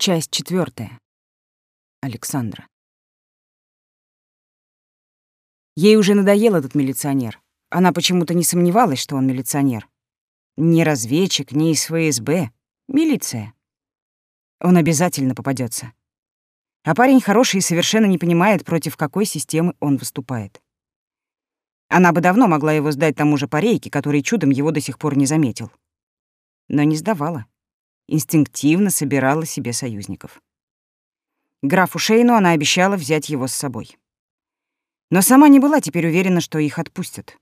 Часть четвертая. Александра. Ей уже надоел этот милиционер. Она почему-то не сомневалась, что он милиционер. Не разведчик, не из ФСБ. Милиция. Он обязательно попадется. А парень хороший и совершенно не понимает, против какой системы он выступает. Она бы давно могла его сдать тому же парейке, который чудом его до сих пор не заметил. Но не сдавала инстинктивно собирала себе союзников. Графу Шейну она обещала взять его с собой. Но сама не была теперь уверена, что их отпустят.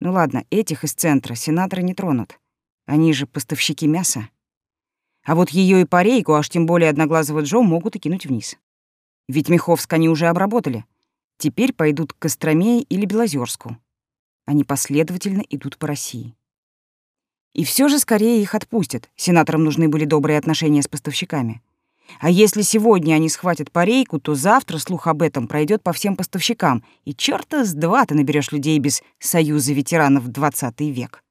Ну ладно, этих из центра сенаторы не тронут. Они же поставщики мяса. А вот ее и парейку, аж тем более одноглазого Джо, могут и кинуть вниз. Ведь Миховск они уже обработали. Теперь пойдут к Костроме или Белозерску. Они последовательно идут по России. И все же скорее их отпустят. Сенаторам нужны были добрые отношения с поставщиками. А если сегодня они схватят парейку, то завтра слух об этом пройдет по всем поставщикам, и чёрта с два ты наберешь людей без союза ветеранов в 20 век.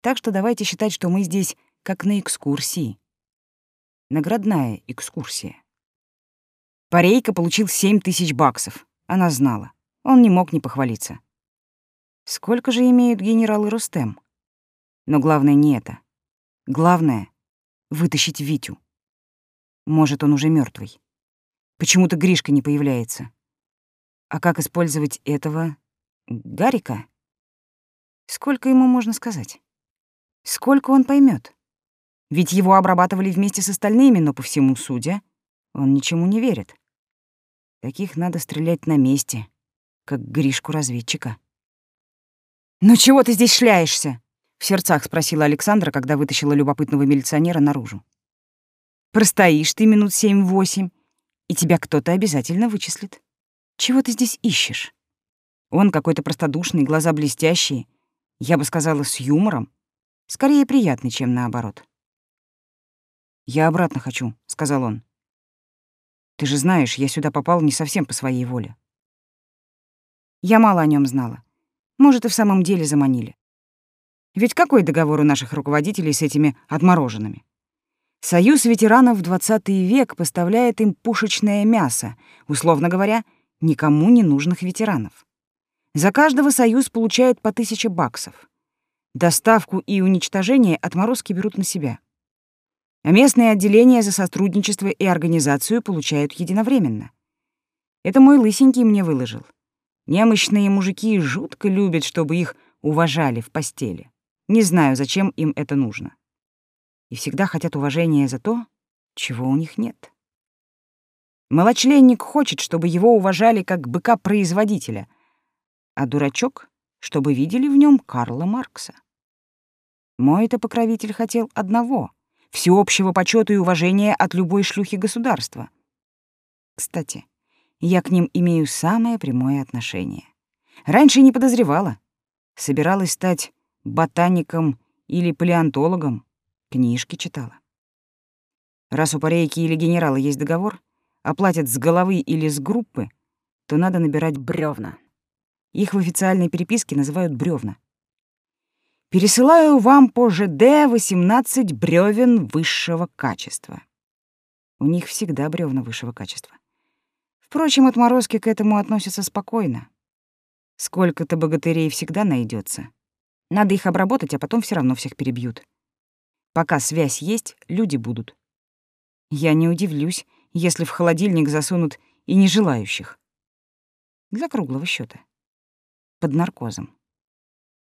Так что давайте считать, что мы здесь как на экскурсии. Наградная экскурсия. Парейка получил семь тысяч баксов. Она знала. Он не мог не похвалиться. Сколько же имеют генералы Рустем? Но главное не это. Главное — вытащить Витю. Может, он уже мертвый. Почему-то Гришка не появляется. А как использовать этого... Гарика? Сколько ему можно сказать? Сколько он поймет? Ведь его обрабатывали вместе с остальными, но по всему судя, он ничему не верит. Таких надо стрелять на месте, как Гришку-разведчика. «Ну чего ты здесь шляешься?» В сердцах спросила Александра, когда вытащила любопытного милиционера наружу. Простоишь ты минут семь-восемь, и тебя кто-то обязательно вычислит. Чего ты здесь ищешь? Он какой-то простодушный, глаза блестящие, я бы сказала, с юмором. Скорее приятный, чем наоборот. «Я обратно хочу», — сказал он. «Ты же знаешь, я сюда попал не совсем по своей воле». Я мало о нем знала. Может, и в самом деле заманили. Ведь какой договор у наших руководителей с этими отмороженными? Союз ветеранов в 20 век поставляет им пушечное мясо, условно говоря, никому не нужных ветеранов. За каждого союз получает по тысяче баксов. Доставку и уничтожение отморозки берут на себя. А местные отделения за сотрудничество и организацию получают единовременно. Это мой лысенький мне выложил. Немощные мужики жутко любят, чтобы их уважали в постели. Не знаю, зачем им это нужно. И всегда хотят уважения за то, чего у них нет. Молочленник хочет, чтобы его уважали как быка-производителя, а дурачок, чтобы видели в нем Карла Маркса. Мой-то покровитель хотел одного — всеобщего почета и уважения от любой шлюхи государства. Кстати, я к ним имею самое прямое отношение. Раньше не подозревала. Собиралась стать ботаником или палеонтологом, книжки читала. Раз у парейки или генерала есть договор, оплатят с головы или с группы, то надо набирать бревна. Их в официальной переписке называют бревна. Пересылаю вам по ЖД 18 бревен высшего качества. У них всегда бревна высшего качества. Впрочем, отморозки к этому относятся спокойно. Сколько-то богатырей всегда найдется. Надо их обработать, а потом все равно всех перебьют. Пока связь есть, люди будут. Я не удивлюсь, если в холодильник засунут и нежелающих. Для круглого счета. Под наркозом.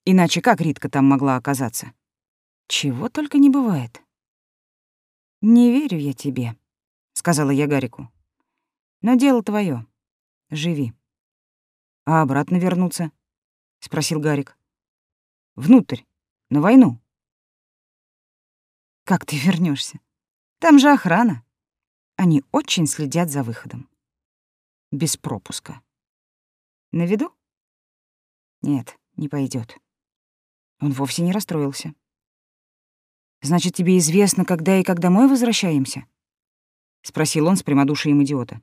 Иначе как Ритка там могла оказаться? Чего только не бывает. «Не верю я тебе», — сказала я Гарику. «Но дело твое. Живи». «А обратно вернуться?» — спросил Гарик. Внутрь, на войну. Как ты вернешься? Там же охрана. Они очень следят за выходом. Без пропуска. На виду? Нет, не пойдет. Он вовсе не расстроился. Значит, тебе известно, когда и как домой возвращаемся? спросил он с прямодушием идиота.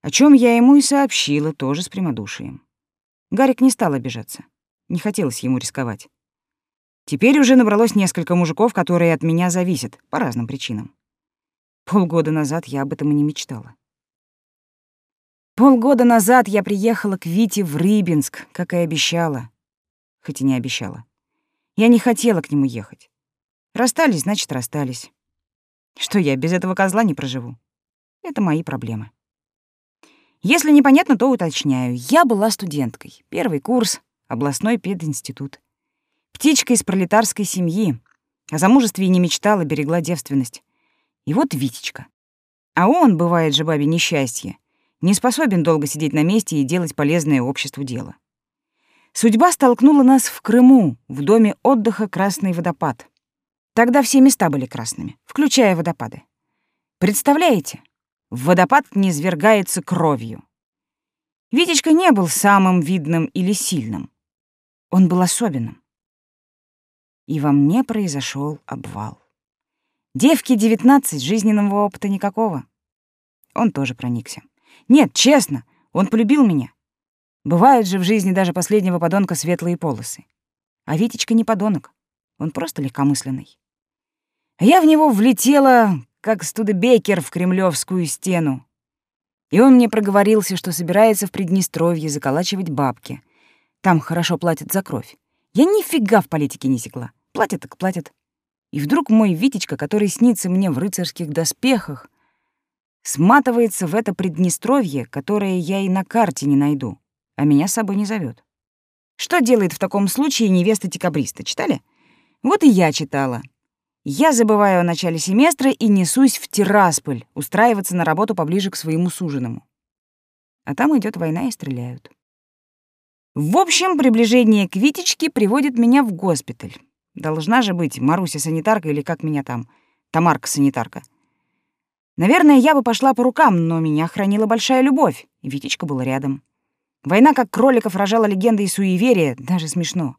О чем я ему и сообщила, тоже с прямодушием. Гарик не стал обижаться. Не хотелось ему рисковать. Теперь уже набралось несколько мужиков, которые от меня зависят по разным причинам. Полгода назад я об этом и не мечтала. Полгода назад я приехала к Вите в Рыбинск, как и обещала. Хоть и не обещала. Я не хотела к нему ехать. Расстались, значит, расстались. Что я без этого козла не проживу? Это мои проблемы. Если непонятно, то уточняю. Я была студенткой. Первый курс, областной пединститут. Птичка из пролетарской семьи. О замужестве и не мечтала, берегла девственность. И вот Витечка. А он, бывает же бабе несчастье, не способен долго сидеть на месте и делать полезное обществу дело. Судьба столкнула нас в Крыму, в доме отдыха «Красный водопад». Тогда все места были красными, включая водопады. Представляете? Водопад не свергается кровью. Витечка не был самым видным или сильным. Он был особенным. И во мне произошел обвал. Девке девятнадцать, жизненного опыта никакого. Он тоже проникся. Нет, честно, он полюбил меня. Бывают же в жизни даже последнего подонка светлые полосы. А Витечка не подонок, он просто легкомысленный. Я в него влетела, как Студебекер в кремлевскую стену. И он мне проговорился, что собирается в Приднестровье заколачивать бабки. Там хорошо платят за кровь. Я нифига в политике не секла. Платят так платят. И вдруг мой Витечка, который снится мне в рыцарских доспехах, сматывается в это Приднестровье, которое я и на карте не найду, а меня с собой не зовет. Что делает в таком случае невеста декабриста, читали? Вот и я читала. Я забываю о начале семестра и несусь в Тирасполь, устраиваться на работу поближе к своему суженому. А там идет война и стреляют. В общем, приближение к Витечке приводит меня в госпиталь. Должна же быть Маруся-санитарка или как меня там, Тамарка-санитарка — Наверное, я бы пошла по рукам, но меня хранила большая любовь, Витечка был рядом. Война как кроликов рожала легенды и суеверия, даже смешно.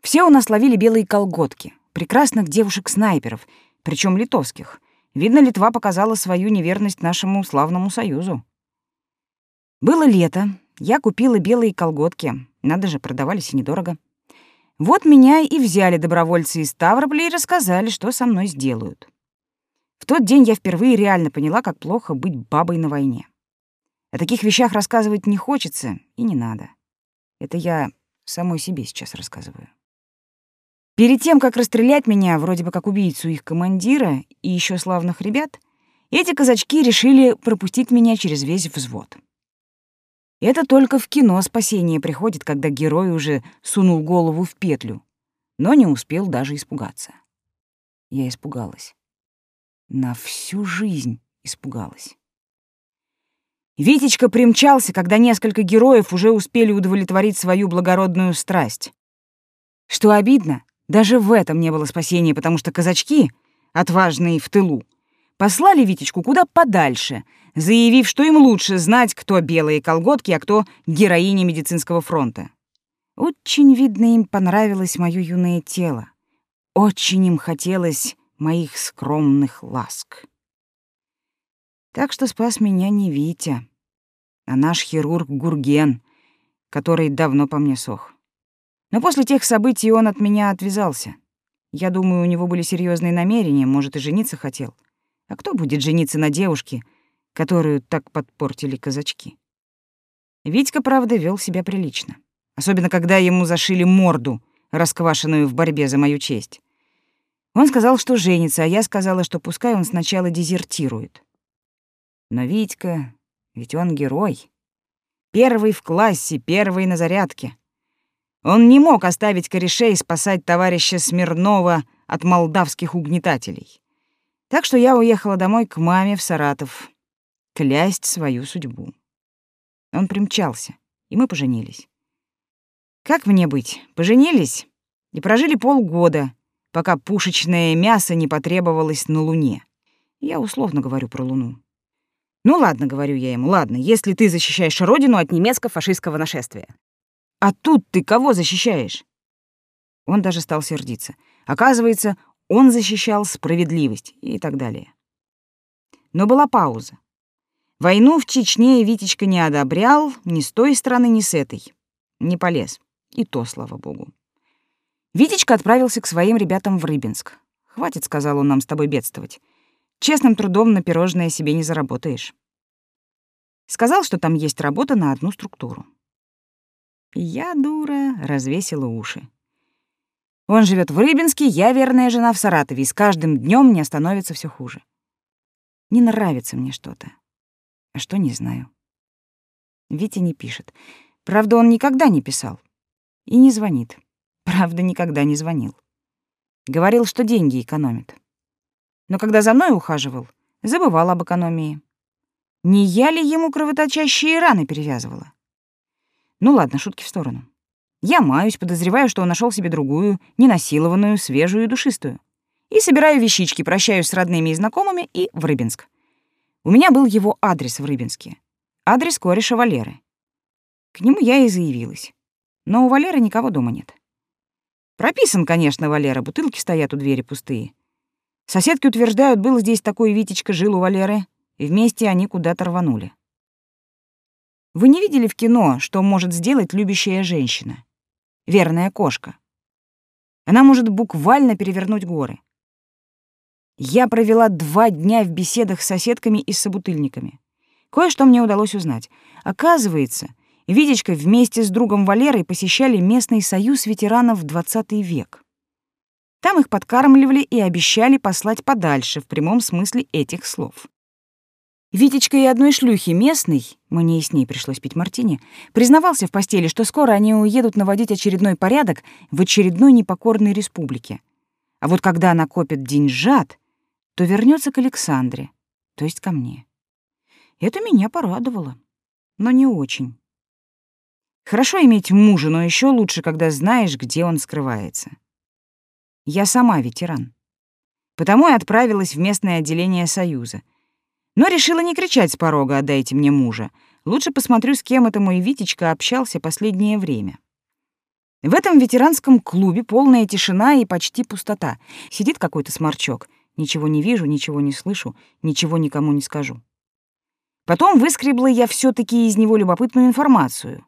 Все у нас ловили белые колготки, прекрасных девушек-снайперов, причем литовских. Видно, Литва показала свою неверность нашему славному союзу. Было лето, я купила белые колготки, надо же, продавались и недорого. Вот меня и взяли добровольцы из Ставрополя и рассказали, что со мной сделают. В тот день я впервые реально поняла, как плохо быть бабой на войне. О таких вещах рассказывать не хочется и не надо. Это я самой себе сейчас рассказываю. Перед тем, как расстрелять меня, вроде бы как убийцу их командира и еще славных ребят, эти казачки решили пропустить меня через весь взвод. Это только в кино спасение приходит, когда герой уже сунул голову в петлю, но не успел даже испугаться. Я испугалась. На всю жизнь испугалась. Витечка примчался, когда несколько героев уже успели удовлетворить свою благородную страсть. Что обидно, даже в этом не было спасения, потому что казачки, отважные в тылу, послали Витечку куда подальше, заявив, что им лучше знать, кто белые колготки, а кто героиня медицинского фронта. Очень, видно, им понравилось моё юное тело. Очень им хотелось моих скромных ласк. Так что спас меня не Витя, а наш хирург Гурген, который давно по мне сох. Но после тех событий он от меня отвязался. Я думаю, у него были серьезные намерения, может, и жениться хотел. А кто будет жениться на девушке, которую так подпортили казачки? Витька, правда, вел себя прилично. Особенно, когда ему зашили морду, расквашенную в борьбе за мою честь. Он сказал, что женится, а я сказала, что пускай он сначала дезертирует. Но Витька, ведь он герой. Первый в классе, первый на зарядке. Он не мог оставить корешей спасать товарища Смирнова от молдавских угнетателей. Так что я уехала домой к маме в Саратов, клясть свою судьбу. Он примчался, и мы поженились. Как мне быть? Поженились и прожили полгода — пока пушечное мясо не потребовалось на Луне. Я условно говорю про Луну. Ну ладно, говорю я ему, ладно, если ты защищаешь родину от немецко-фашистского нашествия. А тут ты кого защищаешь? Он даже стал сердиться. Оказывается, он защищал справедливость и так далее. Но была пауза. Войну в Чечне Витечка не одобрял ни с той стороны, ни с этой. Не полез. И то, слава богу. Витечка отправился к своим ребятам в Рыбинск. «Хватит», — сказал он нам, — «с тобой бедствовать. Честным трудом на пирожное себе не заработаешь. Сказал, что там есть работа на одну структуру. Я, дура, развесила уши. Он живет в Рыбинске, я верная жена в Саратове, и с каждым днем мне становится все хуже. Не нравится мне что-то. А что, не знаю. Витя не пишет. Правда, он никогда не писал. И не звонит. Правда, никогда не звонил. Говорил, что деньги экономит. Но когда за мной ухаживал, забывал об экономии. Не я ли ему кровоточащие раны перевязывала? Ну ладно, шутки в сторону. Я маюсь, подозреваю, что он нашел себе другую, ненасилованную, свежую и душистую. И собираю вещички, прощаюсь с родными и знакомыми и в Рыбинск. У меня был его адрес в Рыбинске. Адрес кореша Валеры. К нему я и заявилась. Но у Валеры никого дома нет. Прописан, конечно, Валера, бутылки стоят у двери пустые. Соседки утверждают, был здесь такой Витечка, жил у Валеры, и вместе они куда-то рванули. Вы не видели в кино, что может сделать любящая женщина? Верная кошка. Она может буквально перевернуть горы. Я провела два дня в беседах с соседками и собутыльниками. Кое-что мне удалось узнать. Оказывается, Витечка вместе с другом Валерой посещали местный союз ветеранов в 20 век. Там их подкармливали и обещали послать подальше в прямом смысле этих слов. Витечка и одной шлюхи местный, мне и с ней пришлось пить мартини, признавался в постели, что скоро они уедут наводить очередной порядок в очередной непокорной республике. А вот когда накопят деньжат, то вернется к Александре, то есть ко мне. Это меня порадовало, но не очень. Хорошо иметь мужа, но еще лучше, когда знаешь, где он скрывается. Я сама ветеран. Потому и отправилась в местное отделение Союза. Но решила не кричать с порога «отдайте мне мужа». Лучше посмотрю, с кем это мой Витечка общался последнее время. В этом ветеранском клубе полная тишина и почти пустота. Сидит какой-то сморчок. Ничего не вижу, ничего не слышу, ничего никому не скажу. Потом выскребла я все таки из него любопытную информацию.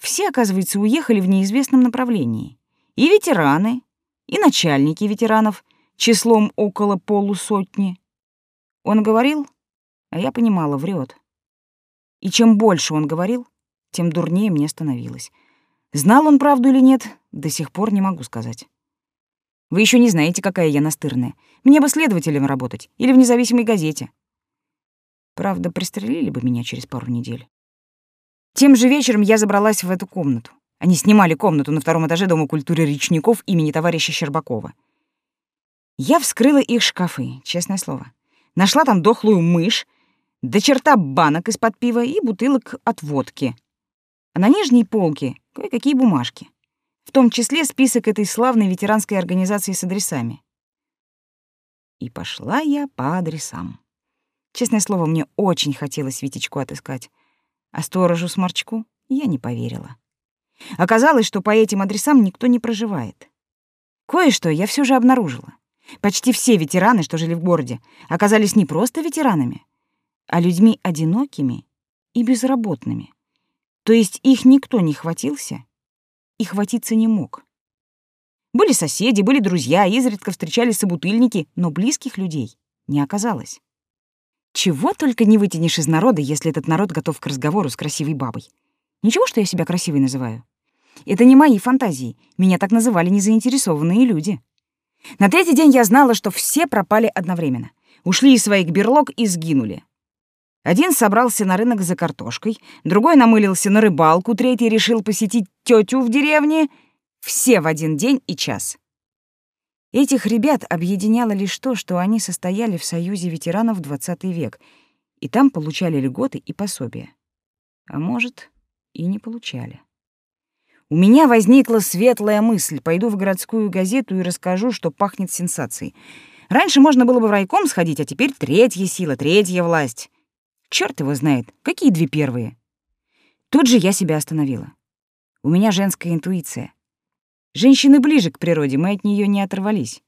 Все, оказывается, уехали в неизвестном направлении. И ветераны, и начальники ветеранов, числом около полусотни. Он говорил, а я понимала, врет. И чем больше он говорил, тем дурнее мне становилось. Знал он правду или нет, до сих пор не могу сказать. Вы еще не знаете, какая я настырная. Мне бы следователем работать или в независимой газете. Правда, пристрелили бы меня через пару недель. Тем же вечером я забралась в эту комнату. Они снимали комнату на втором этаже Дома культуры речников имени товарища Щербакова. Я вскрыла их шкафы, честное слово. Нашла там дохлую мышь, до черта банок из-под пива и бутылок от водки. А на нижней полке кое-какие бумажки. В том числе список этой славной ветеранской организации с адресами. И пошла я по адресам. Честное слово, мне очень хотелось Витечку отыскать. А сторожу Сморчку я не поверила. Оказалось, что по этим адресам никто не проживает. Кое-что я все же обнаружила. Почти все ветераны, что жили в городе, оказались не просто ветеранами, а людьми одинокими и безработными. То есть их никто не хватился и хватиться не мог. Были соседи, были друзья, изредка встречались собутыльники, но близких людей не оказалось. Чего только не вытянешь из народа, если этот народ готов к разговору с красивой бабой. Ничего, что я себя красивой называю. Это не мои фантазии. Меня так называли незаинтересованные люди. На третий день я знала, что все пропали одновременно. Ушли из своих берлог и сгинули. Один собрался на рынок за картошкой, другой намылился на рыбалку, третий решил посетить тетю в деревне. Все в один день и час. Этих ребят объединяло лишь то, что они состояли в Союзе ветеранов 20 век, и там получали льготы и пособия. А может, и не получали. У меня возникла светлая мысль. Пойду в городскую газету и расскажу, что пахнет сенсацией. Раньше можно было бы в райком сходить, а теперь третья сила, третья власть. Черт его знает, какие две первые. Тут же я себя остановила. У меня женская интуиция. Женщины ближе к природе, мы от нее не оторвались.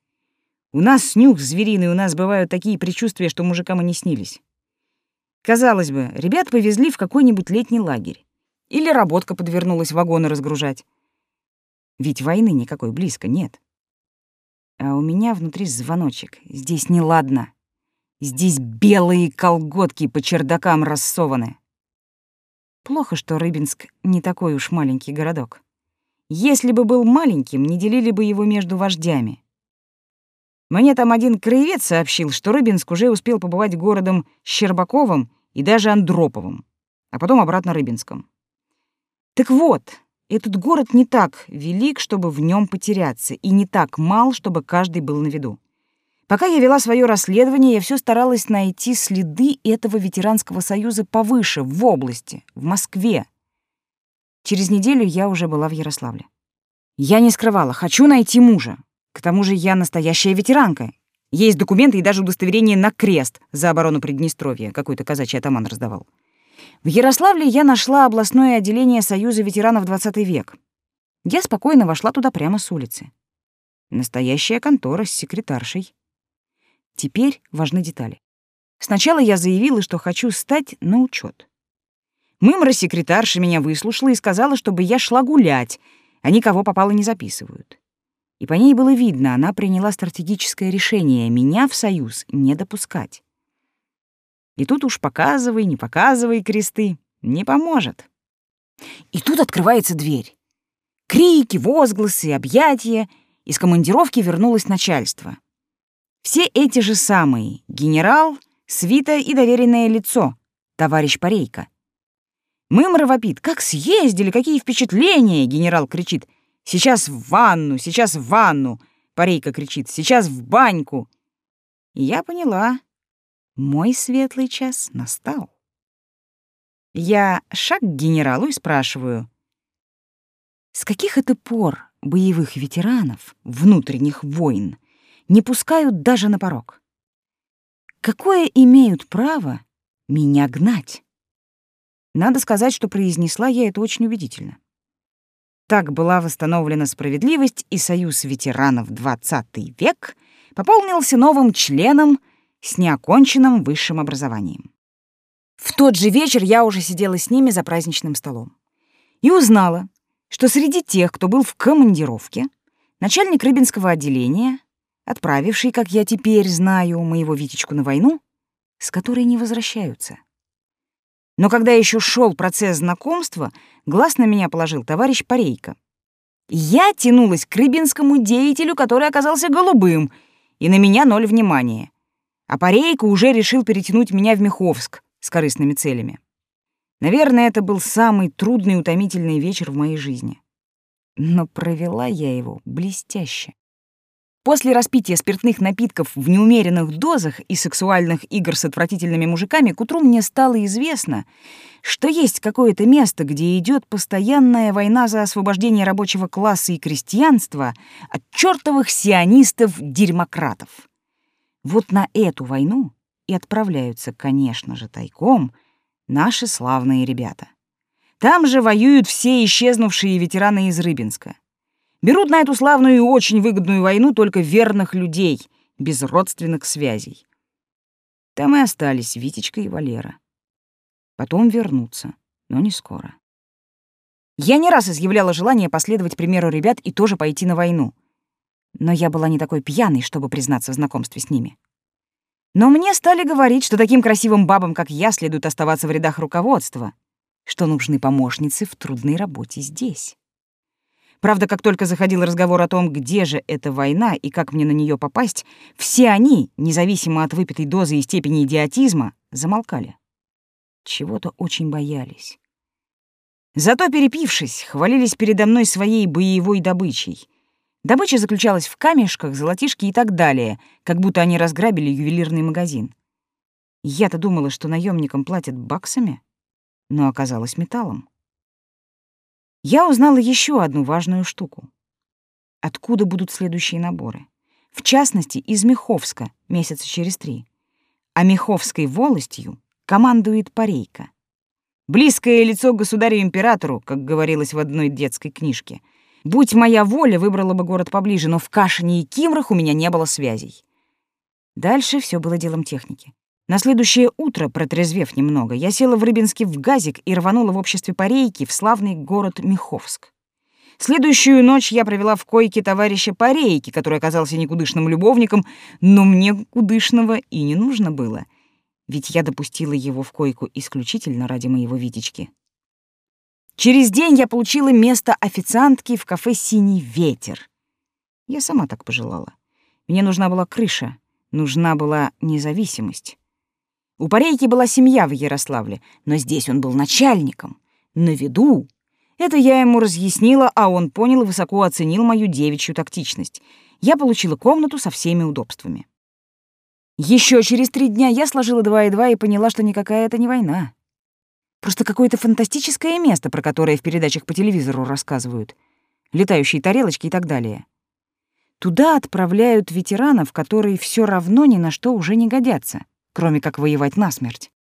У нас нюх звериный, у нас бывают такие предчувствия, что мужикам и не снились. Казалось бы, ребят повезли в какой-нибудь летний лагерь. Или работка подвернулась вагоны разгружать. Ведь войны никакой близко нет. А у меня внутри звоночек. Здесь неладно. Здесь белые колготки по чердакам рассованы. Плохо, что Рыбинск не такой уж маленький городок. Если бы был маленьким, не делили бы его между вождями. Мне там один краевед сообщил, что Рыбинск уже успел побывать городом Щербаковым и даже Андроповым, а потом обратно Рыбинском. Так вот, этот город не так велик, чтобы в нем потеряться, и не так мал, чтобы каждый был на виду. Пока я вела свое расследование, я все старалась найти следы этого ветеранского союза повыше, в области, в Москве. Через неделю я уже была в Ярославле. Я не скрывала, хочу найти мужа. К тому же я настоящая ветеранка. Есть документы и даже удостоверение на крест за оборону Приднестровья, какой-то казачий атаман раздавал. В Ярославле я нашла областное отделение Союза ветеранов 20 век. Я спокойно вошла туда прямо с улицы. Настоящая контора с секретаршей. Теперь важны детали. Сначала я заявила, что хочу стать на учет. Мымра-секретарша меня выслушала и сказала, чтобы я шла гулять, а никого попало не записывают. И по ней было видно, она приняла стратегическое решение меня в союз не допускать. И тут уж показывай, не показывай кресты, не поможет. И тут открывается дверь. Крики, возгласы, объятия. Из командировки вернулось начальство. Все эти же самые — генерал, свита и доверенное лицо, товарищ Парейка. Мымра вопит. «Как съездили! Какие впечатления!» — генерал кричит. «Сейчас в ванну! Сейчас в ванну!» Парейка кричит. «Сейчас в баньку!» И я поняла. Мой светлый час настал. Я шаг к генералу и спрашиваю. С каких это пор боевых ветеранов, внутренних войн, не пускают даже на порог. Какое имеют право меня гнать? Надо сказать, что произнесла я это очень убедительно. Так была восстановлена справедливость, и Союз ветеранов XX век пополнился новым членом с неоконченным высшим образованием. В тот же вечер я уже сидела с ними за праздничным столом и узнала, что среди тех, кто был в командировке, начальник Рыбинского отделения, отправивший, как я теперь знаю, моего Витечку на войну, с которой не возвращаются. Но когда еще шел процесс знакомства, глаз на меня положил товарищ Парейко. Я тянулась к рыбинскому деятелю, который оказался голубым, и на меня ноль внимания. А Парейко уже решил перетянуть меня в Меховск с корыстными целями. Наверное, это был самый трудный и утомительный вечер в моей жизни. Но провела я его блестяще. После распития спиртных напитков в неумеренных дозах и сексуальных игр с отвратительными мужиками к утру мне стало известно, что есть какое-то место, где идет постоянная война за освобождение рабочего класса и крестьянства от чертовых сионистов-дерьмократов. Вот на эту войну и отправляются, конечно же, тайком наши славные ребята. Там же воюют все исчезнувшие ветераны из Рыбинска. Берут на эту славную и очень выгодную войну только верных людей, без родственных связей. Там и остались Витечка и Валера. Потом вернутся, но не скоро. Я не раз изъявляла желание последовать примеру ребят и тоже пойти на войну. Но я была не такой пьяной, чтобы признаться в знакомстве с ними. Но мне стали говорить, что таким красивым бабам, как я, следует оставаться в рядах руководства, что нужны помощницы в трудной работе здесь. Правда, как только заходил разговор о том, где же эта война и как мне на нее попасть, все они, независимо от выпитой дозы и степени идиотизма, замолкали. Чего-то очень боялись. Зато, перепившись, хвалились передо мной своей боевой добычей. Добыча заключалась в камешках, золотишке и так далее, как будто они разграбили ювелирный магазин. Я-то думала, что наемникам платят баксами, но оказалось металлом я узнала еще одну важную штуку. Откуда будут следующие наборы? В частности, из Меховска, месяца через три. А Меховской волостью командует Парейка. Близкое лицо государю-императору, как говорилось в одной детской книжке. Будь моя воля, выбрала бы город поближе, но в Кашине и Кимрах у меня не было связей. Дальше все было делом техники. На следующее утро, протрезвев немного, я села в Рыбинске в газик и рванула в обществе парейки в славный город Миховск. Следующую ночь я провела в койке товарища Парейки, который оказался никудышным любовником, но мне кудышного и не нужно было, ведь я допустила его в койку исключительно ради моего Витечки. Через день я получила место официантки в кафе «Синий ветер». Я сама так пожелала. Мне нужна была крыша, нужна была независимость. У Парейки была семья в Ярославле, но здесь он был начальником, на виду. Это я ему разъяснила, а он понял и высоко оценил мою девичью тактичность. Я получила комнату со всеми удобствами. Еще через три дня я сложила два и два и поняла, что никакая это не война. Просто какое-то фантастическое место, про которое в передачах по телевизору рассказывают. Летающие тарелочки и так далее. Туда отправляют ветеранов, которые все равно ни на что уже не годятся, кроме как воевать насмерть.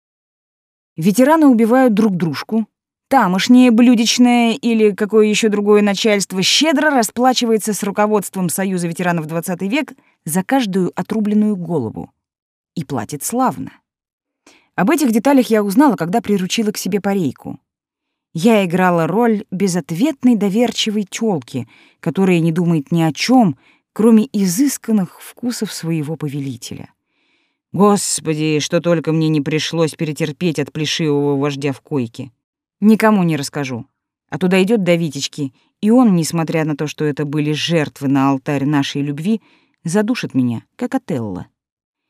Ветераны убивают друг дружку. Тамошнее блюдечное или какое еще другое начальство щедро расплачивается с руководством Союза ветеранов 20 век за каждую отрубленную голову. И платит славно. Об этих деталях я узнала, когда приручила к себе парейку. Я играла роль безответной доверчивой тёлки, которая не думает ни о чем, кроме изысканных вкусов своего повелителя. Господи, что только мне не пришлось перетерпеть от плешивого вождя в койке. Никому не расскажу. А туда идет до Витечки, и он, несмотря на то, что это были жертвы на алтарь нашей любви, задушит меня, как Отелло.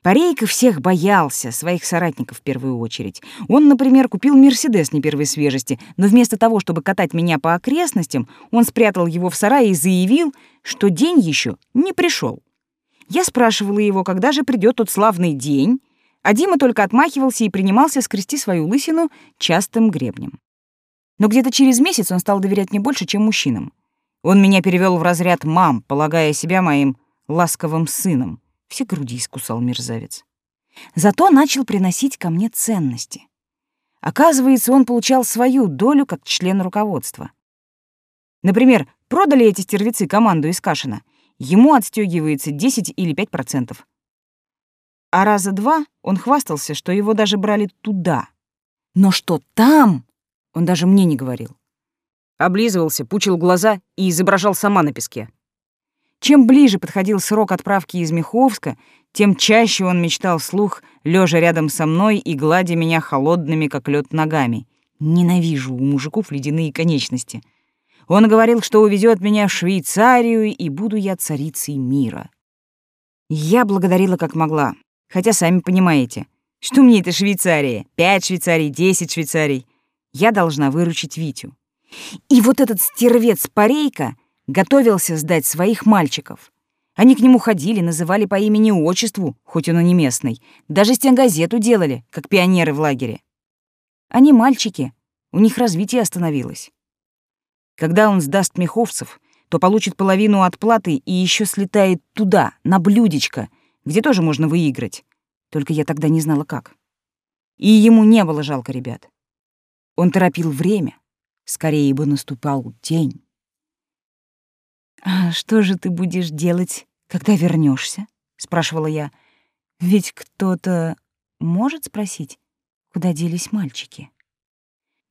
Парейка всех боялся, своих соратников в первую очередь. Он, например, купил «Мерседес» не первой свежести, но вместо того, чтобы катать меня по окрестностям, он спрятал его в сарае и заявил, что день еще не пришел. Я спрашивала его, когда же придет тот славный день, а Дима только отмахивался и принимался скрести свою лысину частым гребнем. Но где-то через месяц он стал доверять мне больше, чем мужчинам. Он меня перевел в разряд мам, полагая себя моим ласковым сыном. Все груди искусал мерзавец. Зато начал приносить ко мне ценности. Оказывается, он получал свою долю как член руководства. Например, продали эти стервецы команду из Кашина. Ему отстегивается 10 или 5%. А раза два он хвастался, что его даже брали туда. Но что там, он даже мне не говорил. Облизывался, пучил глаза и изображал сама на песке. Чем ближе подходил срок отправки из Миховска, тем чаще он мечтал вслух, лежа рядом со мной и гладя меня холодными, как лед ногами. Ненавижу у мужиков ледяные конечности. Он говорил, что увезет меня в Швейцарию, и буду я царицей мира. Я благодарила как могла, хотя сами понимаете, что мне это Швейцария, пять Швейцарий, десять Швейцарий. Я должна выручить Витю. И вот этот стервец Парейка готовился сдать своих мальчиков. Они к нему ходили, называли по имени-отчеству, хоть он и не местный. Даже стенгазету делали, как пионеры в лагере. Они мальчики, у них развитие остановилось. Когда он сдаст меховцев, то получит половину отплаты и еще слетает туда, на блюдечко, где тоже можно выиграть. Только я тогда не знала, как. И ему не было жалко ребят. Он торопил время, скорее бы наступал день. «А что же ты будешь делать, когда вернешься? спрашивала я. «Ведь кто-то может спросить, куда делись мальчики?»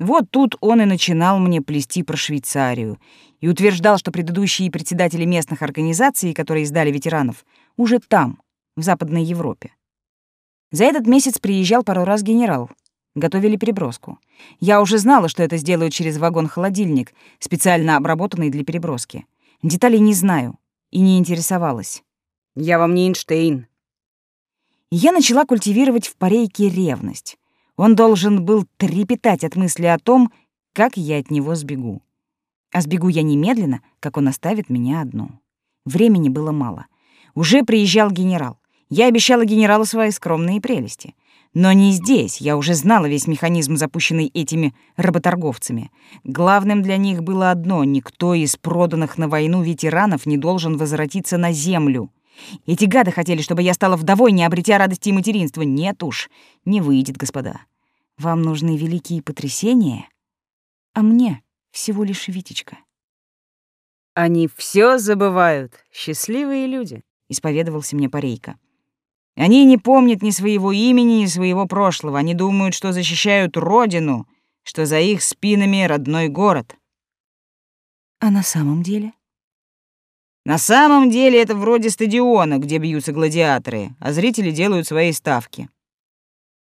Вот тут он и начинал мне плести про Швейцарию и утверждал, что предыдущие председатели местных организаций, которые издали ветеранов, уже там, в Западной Европе. За этот месяц приезжал пару раз генерал. Готовили переброску. Я уже знала, что это сделают через вагон-холодильник, специально обработанный для переброски. Деталей не знаю и не интересовалась. Я вам не Эйнштейн. Я начала культивировать в парейке ревность. Он должен был трепетать от мысли о том, как я от него сбегу. А сбегу я немедленно, как он оставит меня одну. Времени было мало. Уже приезжал генерал. Я обещала генералу свои скромные прелести. Но не здесь, я уже знала весь механизм, запущенный этими работорговцами. Главным для них было одно — никто из проданных на войну ветеранов не должен возвратиться на землю. Эти гады хотели, чтобы я стала вдовой, не обретя радости и материнства. Нет уж, не выйдет, господа. Вам нужны великие потрясения, а мне всего лишь Витечка. Они все забывают, счастливые люди, исповедовался мне Парейка. Они не помнят ни своего имени, ни своего прошлого. Они думают, что защищают родину, что за их спинами родной город. А на самом деле? На самом деле это вроде стадиона, где бьются гладиаторы, а зрители делают свои ставки.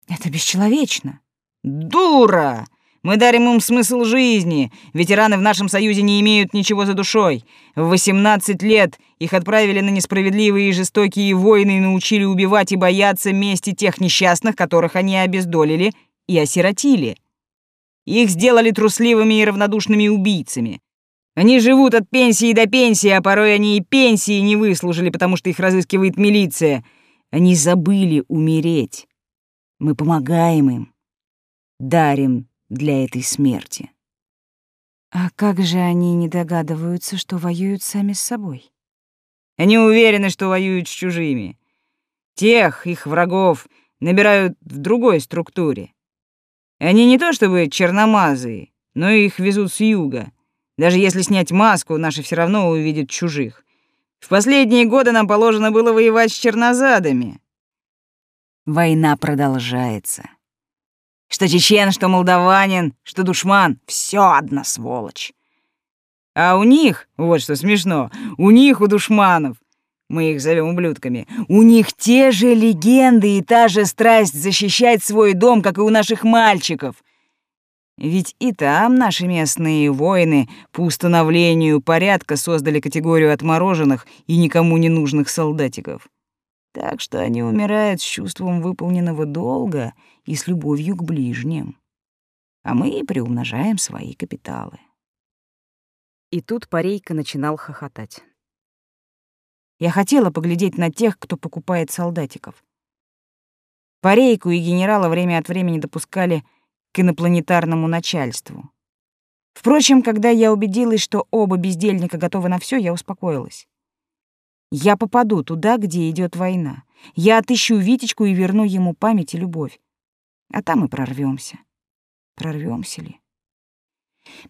Это бесчеловечно. Дура! Мы дарим им смысл жизни. Ветераны в нашем союзе не имеют ничего за душой. В 18 лет их отправили на несправедливые и жестокие войны и научили убивать и бояться мести тех несчастных, которых они обездолили и осиротили. Их сделали трусливыми и равнодушными убийцами. Они живут от пенсии до пенсии, а порой они и пенсии не выслужили, потому что их разыскивает милиция. Они забыли умереть. Мы помогаем им, дарим для этой смерти. А как же они не догадываются, что воюют сами с собой? Они уверены, что воюют с чужими. Тех, их врагов, набирают в другой структуре. Они не то чтобы черномазые, но их везут с юга. Даже если снять маску, наши все равно увидят чужих. В последние годы нам положено было воевать с чернозадами. Война продолжается. Что чечен, что молдаванин, что душман — все одна сволочь. А у них, вот что смешно, у них, у душманов, мы их зовем ублюдками, у них те же легенды и та же страсть защищать свой дом, как и у наших мальчиков. Ведь и там наши местные воины по установлению порядка создали категорию отмороженных и никому не нужных солдатиков. Так что они умирают с чувством выполненного долга и с любовью к ближним. А мы приумножаем свои капиталы. И тут Парейка начинал хохотать. Я хотела поглядеть на тех, кто покупает солдатиков. Парейку и генерала время от времени допускали к инопланетарному начальству. Впрочем, когда я убедилась, что оба бездельника готовы на все, я успокоилась. Я попаду туда, где идет война. Я отыщу Витечку и верну ему память и любовь. А там и прорвемся. Прорвемся ли?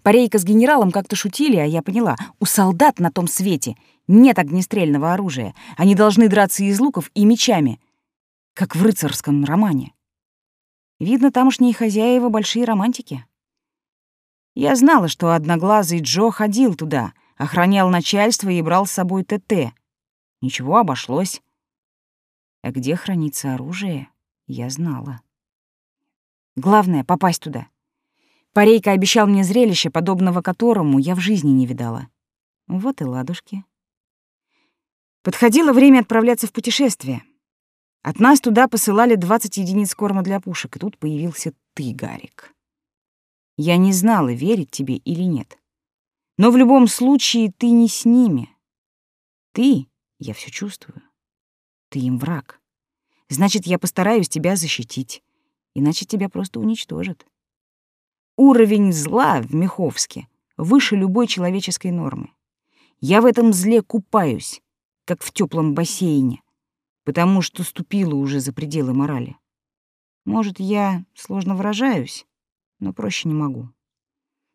Парейка с генералом как-то шутили, а я поняла, у солдат на том свете нет огнестрельного оружия. Они должны драться из луков и мечами, как в рыцарском романе. Видно, тамошние хозяева большие романтики. Я знала, что одноглазый Джо ходил туда, охранял начальство и брал с собой ТТ. Ничего, обошлось. А где хранится оружие, я знала. Главное — попасть туда. Парейка обещал мне зрелище, подобного которому я в жизни не видала. Вот и ладушки. Подходило время отправляться в путешествие. От нас туда посылали 20 единиц корма для пушек, и тут появился ты, Гарик. Я не знала, верить тебе или нет. Но в любом случае ты не с ними. Ты я все чувствую. Ты им враг. Значит, я постараюсь тебя защитить, иначе тебя просто уничтожат. Уровень зла в Меховске выше любой человеческой нормы. Я в этом зле купаюсь, как в теплом бассейне, потому что ступила уже за пределы морали. Может, я сложно выражаюсь, но проще не могу.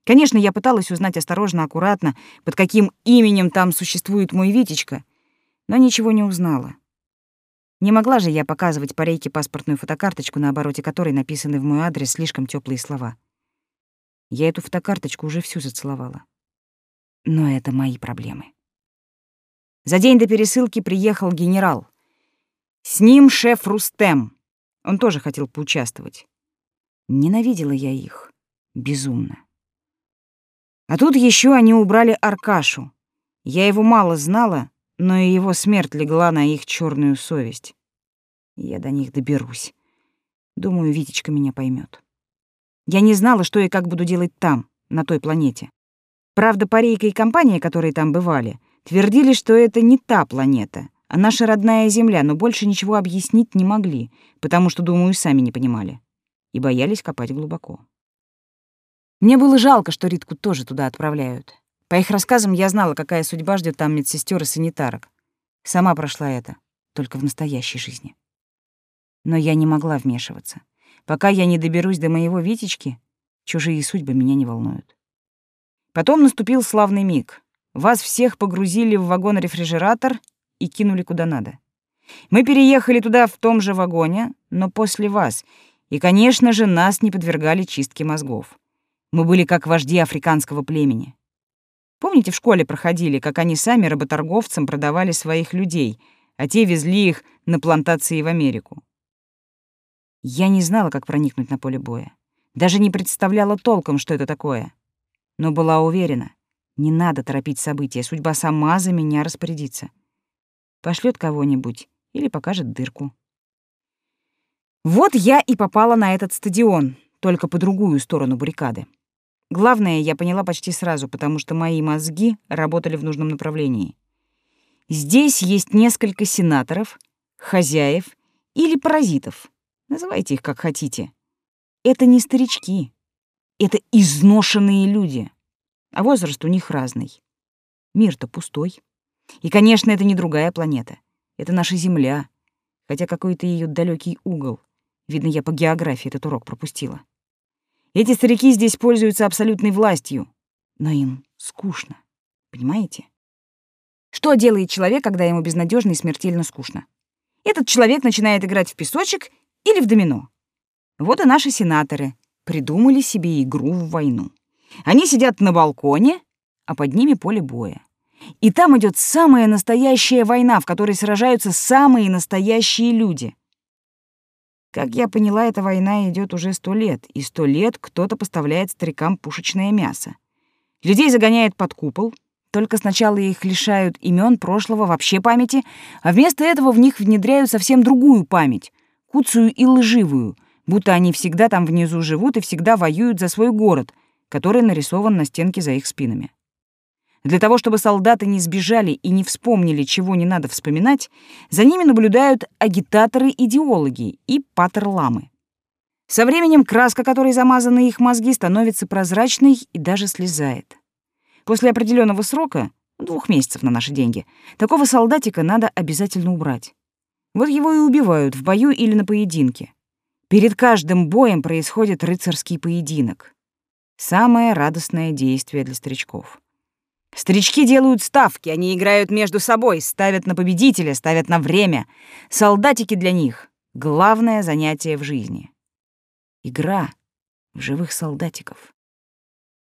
Конечно, я пыталась узнать осторожно, аккуратно, под каким именем там существует мой Витечка — но ничего не узнала. Не могла же я показывать парейке паспортную фотокарточку, на обороте которой написаны в мой адрес слишком теплые слова. Я эту фотокарточку уже всю зацеловала. Но это мои проблемы. За день до пересылки приехал генерал. С ним шеф Рустем. Он тоже хотел поучаствовать. Ненавидела я их. Безумно. А тут еще они убрали Аркашу. Я его мало знала, но и его смерть легла на их черную совесть. Я до них доберусь. Думаю, Витечка меня поймет. Я не знала, что и как буду делать там, на той планете. Правда, Парейка и компания, которые там бывали, твердили, что это не та планета, а наша родная Земля, но больше ничего объяснить не могли, потому что, думаю, сами не понимали. И боялись копать глубоко. Мне было жалко, что Ритку тоже туда отправляют. По их рассказам я знала, какая судьба ждет там медсестер и санитарок. Сама прошла это, только в настоящей жизни. Но я не могла вмешиваться. Пока я не доберусь до моего Витечки, чужие судьбы меня не волнуют. Потом наступил славный миг. Вас всех погрузили в вагон-рефрижератор и кинули куда надо. Мы переехали туда в том же вагоне, но после вас, и, конечно же, нас не подвергали чистке мозгов. Мы были как вожди африканского племени. Помните, в школе проходили, как они сами работорговцам продавали своих людей, а те везли их на плантации в Америку? Я не знала, как проникнуть на поле боя. Даже не представляла толком, что это такое. Но была уверена, не надо торопить события, судьба сама за меня распорядится. Пошлет кого-нибудь или покажет дырку. Вот я и попала на этот стадион, только по другую сторону баррикады. Главное, я поняла почти сразу, потому что мои мозги работали в нужном направлении. Здесь есть несколько сенаторов, хозяев или паразитов — Называйте их как хотите. Это не старички. Это изношенные люди. А возраст у них разный. Мир-то пустой. И, конечно, это не другая планета. Это наша Земля. Хотя какой-то ее далекий угол. Видно, я по географии этот урок пропустила. Эти старики здесь пользуются абсолютной властью. Но им скучно. Понимаете? Что делает человек, когда ему безнадежно и смертельно скучно? Этот человек начинает играть в песочек или в домино. Вот и наши сенаторы придумали себе игру в войну. Они сидят на балконе, а под ними поле боя. И там идет самая настоящая война, в которой сражаются самые настоящие люди. Как я поняла, эта война идет уже сто лет, и сто лет кто-то поставляет старикам пушечное мясо. Людей загоняют под купол, только сначала их лишают имен прошлого вообще памяти, а вместо этого в них внедряют совсем другую память, куцую и лживую, будто они всегда там внизу живут и всегда воюют за свой город, который нарисован на стенке за их спинами. Для того, чтобы солдаты не сбежали и не вспомнили, чего не надо вспоминать, за ними наблюдают агитаторы-идеологи и патерламы. Со временем краска, которой замазаны их мозги, становится прозрачной и даже слезает. После определенного срока, двух месяцев на наши деньги, такого солдатика надо обязательно убрать. Вот его и убивают в бою или на поединке. Перед каждым боем происходит рыцарский поединок. Самое радостное действие для старичков. Старички делают ставки, они играют между собой, ставят на победителя, ставят на время. Солдатики для них — главное занятие в жизни. Игра в живых солдатиков.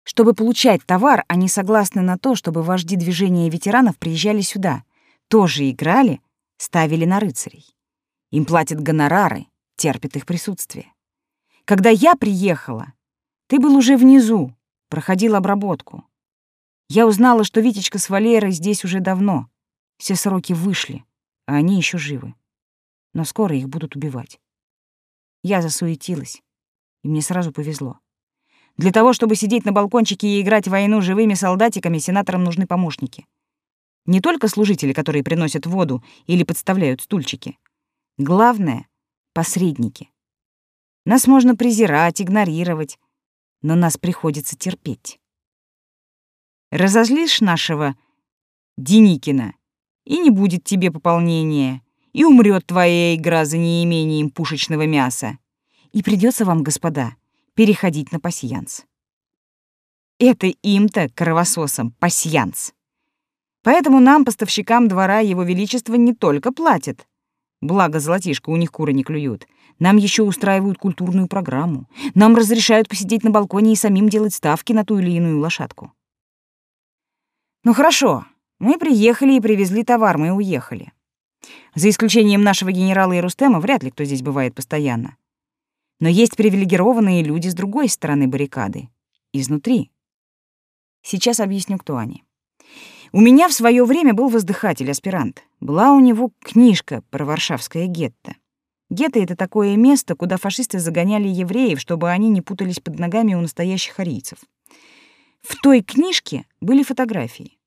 Чтобы получать товар, они согласны на то, чтобы вожди движения ветеранов приезжали сюда, тоже играли, ставили на рыцарей. Им платят гонорары, терпят их присутствие. Когда я приехала, ты был уже внизу, проходил обработку. Я узнала, что Витечка с Валерой здесь уже давно. Все сроки вышли, а они еще живы. Но скоро их будут убивать. Я засуетилась, и мне сразу повезло. Для того, чтобы сидеть на балкончике и играть в войну живыми солдатиками, сенаторам нужны помощники. Не только служители, которые приносят воду или подставляют стульчики. Главное — посредники. Нас можно презирать, игнорировать, но нас приходится терпеть. Разозлишь нашего Деникина, и не будет тебе пополнения, и умрет твоя игра за неимением пушечного мяса, и придется вам, господа, переходить на пасьянс. Это им-то, кровососам, пасьянс. Поэтому нам, поставщикам двора, его величество не только платят. Благо, золотишко, у них куры не клюют. Нам еще устраивают культурную программу. Нам разрешают посидеть на балконе и самим делать ставки на ту или иную лошадку. Ну хорошо, мы приехали и привезли товар, мы уехали. За исключением нашего генерала и Рустема, вряд ли кто здесь бывает постоянно. Но есть привилегированные люди с другой стороны баррикады, изнутри. Сейчас объясню, кто они. У меня в свое время был воздыхатель-аспирант. Была у него книжка про Варшавское гетто. Гетто — это такое место, куда фашисты загоняли евреев, чтобы они не путались под ногами у настоящих арийцев. В той книжке были фотографии.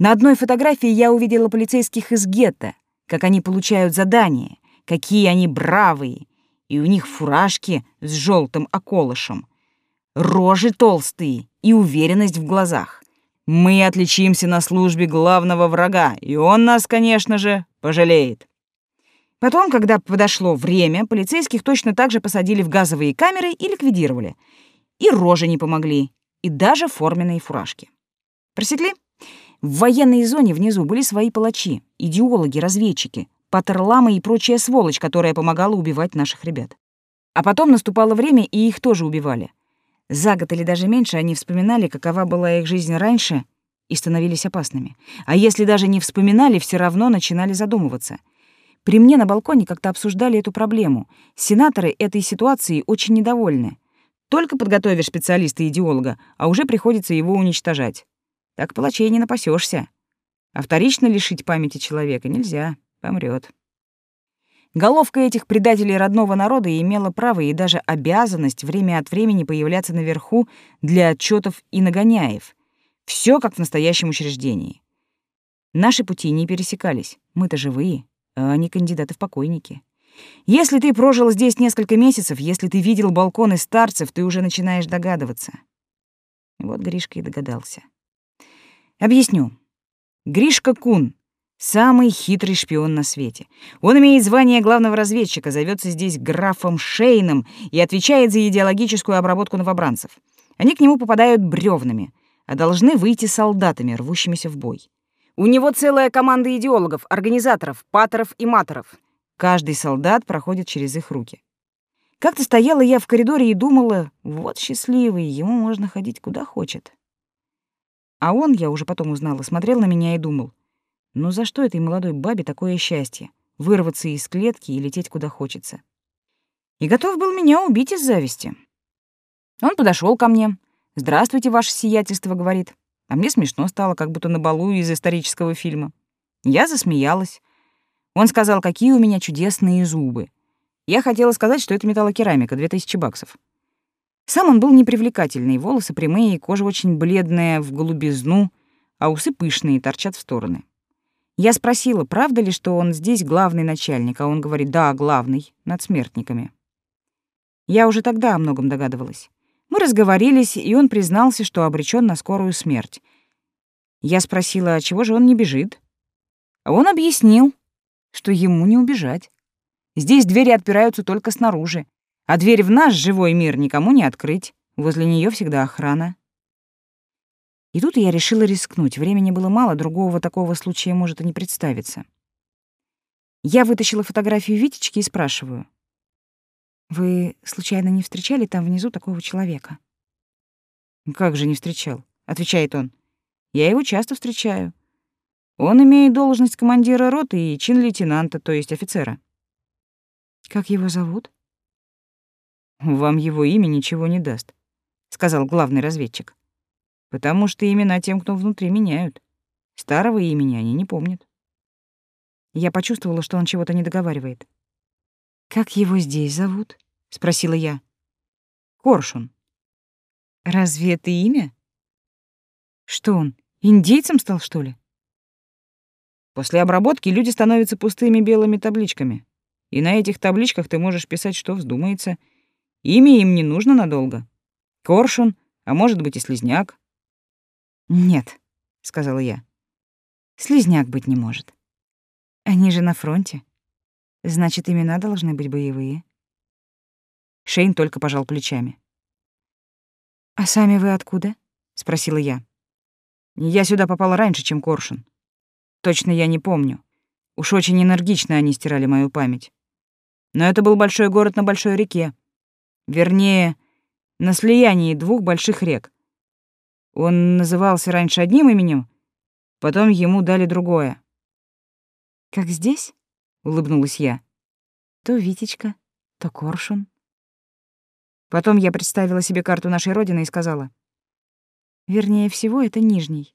На одной фотографии я увидела полицейских из гетто, как они получают задания, какие они бравые, и у них фуражки с желтым околышем, рожи толстые и уверенность в глазах. Мы отличимся на службе главного врага, и он нас, конечно же, пожалеет. Потом, когда подошло время, полицейских точно так же посадили в газовые камеры и ликвидировали. И рожи не помогли, и даже форменные фуражки. Просекли? В военной зоне внизу были свои палачи, идеологи, разведчики, патерламы и прочая сволочь, которая помогала убивать наших ребят. А потом наступало время, и их тоже убивали. За год или даже меньше они вспоминали, какова была их жизнь раньше, и становились опасными. А если даже не вспоминали, все равно начинали задумываться. При мне на балконе как-то обсуждали эту проблему. Сенаторы этой ситуацией очень недовольны. Только подготовишь специалиста-идеолога, а уже приходится его уничтожать. Так палачей не напасешься. А вторично лишить памяти человека нельзя, помрет. Головка этих предателей родного народа имела право и даже обязанность время от времени появляться наверху для отчетов и нагоняев. Все как в настоящем учреждении. Наши пути не пересекались. Мы-то живые, а они кандидаты в покойники. Если ты прожил здесь несколько месяцев, если ты видел балконы старцев, ты уже начинаешь догадываться. Вот Гришка и догадался. Объясню. Гришка Кун Самый хитрый шпион на свете. Он имеет звание главного разведчика, зовется здесь графом Шейном и отвечает за идеологическую обработку новобранцев. Они к нему попадают бревнами, а должны выйти солдатами, рвущимися в бой. У него целая команда идеологов, организаторов, паторов и маторов. Каждый солдат проходит через их руки. Как-то стояла я в коридоре и думала, вот счастливый, ему можно ходить куда хочет. А он, я уже потом узнала, смотрел на меня и думал — но за что этой молодой бабе такое счастье? Вырваться из клетки и лететь куда хочется. И готов был меня убить из зависти. Он подошел ко мне. «Здравствуйте, ваше сиятельство», — говорит. А мне смешно стало, как будто на балу из исторического фильма. Я засмеялась. Он сказал, какие у меня чудесные зубы. Я хотела сказать, что это металлокерамика, 2000 баксов. Сам он был непривлекательный, волосы прямые, кожа очень бледная, в голубизну, а усы пышные, торчат в стороны. Я спросила, правда ли, что он здесь главный начальник, а он говорит, да, главный, над смертниками. Я уже тогда о многом догадывалась. Мы разговорились, и он признался, что обречен на скорую смерть. Я спросила, а чего же он не бежит? А он объяснил, что ему не убежать. Здесь двери отпираются только снаружи, а дверь в наш живой мир никому не открыть. Возле нее всегда охрана. И тут я решила рискнуть. Времени было мало, другого такого случая может и не представиться. Я вытащила фотографию Витечки и спрашиваю. «Вы, случайно, не встречали там внизу такого человека?» «Как же не встречал?» — отвечает он. «Я его часто встречаю. Он имеет должность командира роты и чин лейтенанта, то есть офицера». «Как его зовут?» «Вам его имя ничего не даст», — сказал главный разведчик. Потому что имена тем, кто внутри, меняют. Старого имени они не помнят. Я почувствовала, что он чего-то не договаривает. «Как его здесь зовут?» — спросила я. «Коршун». «Разве это имя?» «Что он, индейцем стал, что ли?» После обработки люди становятся пустыми белыми табличками. И на этих табличках ты можешь писать, что вздумается. Имя им не нужно надолго. Коршун, а может быть и слизняк. «Нет», — сказала я. «Слизняк быть не может. Они же на фронте. Значит, имена должны быть боевые». Шейн только пожал плечами. «А сами вы откуда?» — спросила я. «Я сюда попала раньше, чем Коршун. Точно я не помню. Уж очень энергично они стирали мою память. Но это был большой город на большой реке. Вернее, на слиянии двух больших рек. Он назывался раньше одним именем, потом ему дали другое. «Как здесь?» — улыбнулась я. «То Витечка, то Коршун». Потом я представила себе карту нашей Родины и сказала. Вернее всего, это Нижний.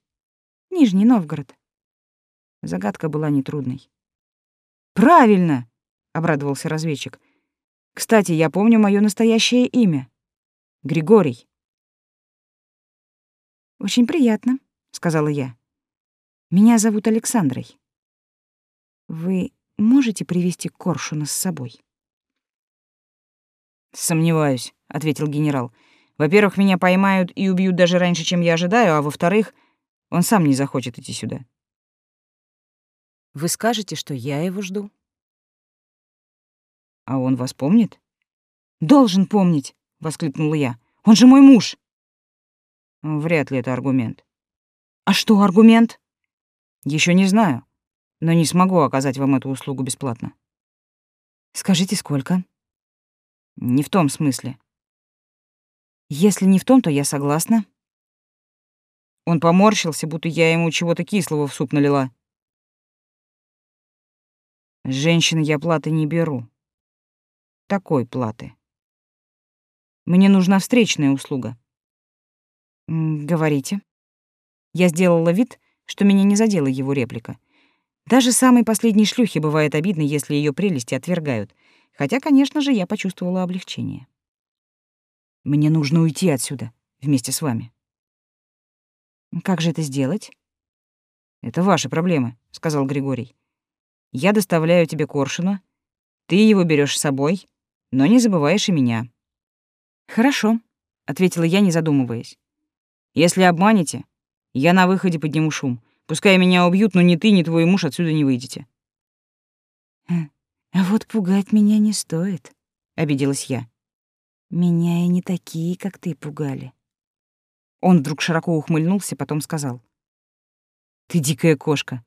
Нижний Новгород. Загадка была нетрудной. «Правильно!» — обрадовался разведчик. «Кстати, я помню моё настоящее имя. Григорий». «Очень приятно», — сказала я. «Меня зовут Александрой. Вы можете привести Коршуна с собой?» «Сомневаюсь», — ответил генерал. «Во-первых, меня поймают и убьют даже раньше, чем я ожидаю, а во-вторых, он сам не захочет идти сюда». «Вы скажете, что я его жду?» «А он вас помнит?» «Должен помнить!» — воскликнула я. «Он же мой муж!» Вряд ли это аргумент. А что аргумент? Еще не знаю, но не смогу оказать вам эту услугу бесплатно. Скажите, сколько? Не в том смысле. Если не в том, то я согласна. Он поморщился, будто я ему чего-то кислого в суп налила. Женщин я платы не беру. Такой платы. Мне нужна встречная услуга. Говорите. Я сделала вид, что меня не задела его реплика. Даже самой последней шлюхе бывает обидно, если ее прелести отвергают. Хотя, конечно же, я почувствовала облегчение. Мне нужно уйти отсюда вместе с вами. Как же это сделать? Это ваши проблемы, сказал Григорий. Я доставляю тебе Коршуна, ты его берешь с собой, но не забываешь и меня. Хорошо, ответила я, не задумываясь. Если обманете, я на выходе подниму шум. Пускай меня убьют, но ни ты, ни твой муж отсюда не выйдете. Хм, а вот пугать меня не стоит, обиделась я. Меня и не такие, как ты, пугали. Он вдруг широко ухмыльнулся, потом сказал: "Ты дикая кошка".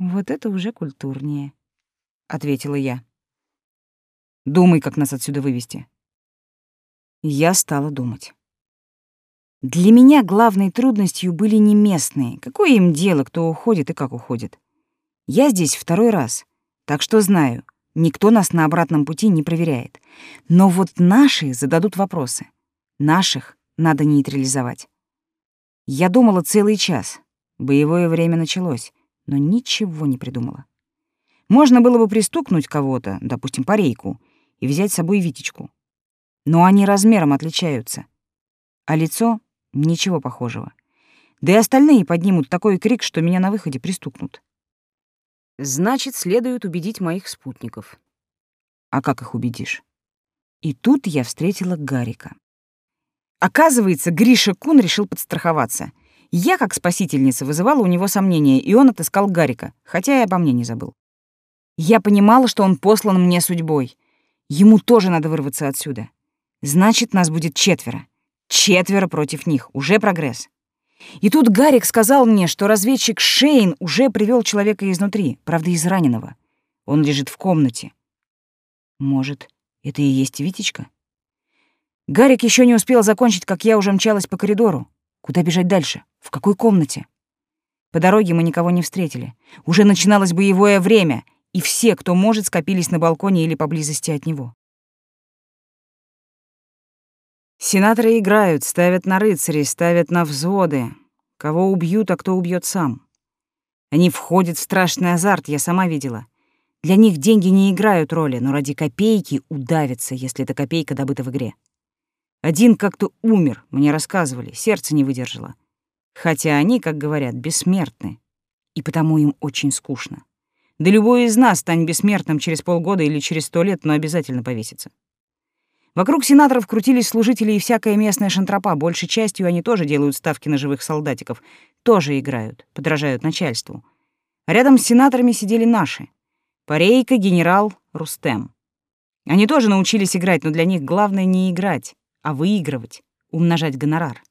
Вот это уже культурнее, ответила я. Думай, как нас отсюда вывести. Я стала думать. Для меня главной трудностью были не местные. Какое им дело, кто уходит и как уходит? Я здесь второй раз, так что знаю, никто нас на обратном пути не проверяет. Но вот наши зададут вопросы. Наших надо нейтрализовать. Я думала целый час. Боевое время началось, но ничего не придумала. Можно было бы пристукнуть кого-то, допустим, по рейку, и взять с собой Витечку. Но они размером отличаются. А лицо Ничего похожего. Да и остальные поднимут такой крик, что меня на выходе пристукнут. Значит, следует убедить моих спутников. А как их убедишь? И тут я встретила Гарика. Оказывается, Гриша Кун решил подстраховаться. Я, как спасительница, вызывала у него сомнения, и он отыскал Гарика, хотя и обо мне не забыл. Я понимала, что он послан мне судьбой. Ему тоже надо вырваться отсюда. Значит, нас будет четверо. Четверо против них. Уже прогресс. И тут Гарик сказал мне, что разведчик Шейн уже привел человека изнутри, правда, из раненого. Он лежит в комнате. Может, это и есть Витечка? Гарик еще не успел закончить, как я уже мчалась по коридору. Куда бежать дальше? В какой комнате? По дороге мы никого не встретили. Уже начиналось боевое время, и все, кто может, скопились на балконе или поблизости от него. Сенаторы играют, ставят на рыцарей, ставят на взводы. Кого убьют, а кто убьет сам. Они входят в страшный азарт, я сама видела. Для них деньги не играют роли, но ради копейки удавятся, если эта копейка добыта в игре. Один как-то умер, мне рассказывали, сердце не выдержало. Хотя они, как говорят, бессмертны, и потому им очень скучно. Да любой из нас станет бессмертным через полгода или через сто лет, но обязательно повесится. Вокруг сенаторов крутились служители и всякая местная шантропа. Большей частью они тоже делают ставки на живых солдатиков. Тоже играют, подражают начальству. А рядом с сенаторами сидели наши. Парейка, генерал, Рустем. Они тоже научились играть, но для них главное не играть, а выигрывать, умножать гонорар.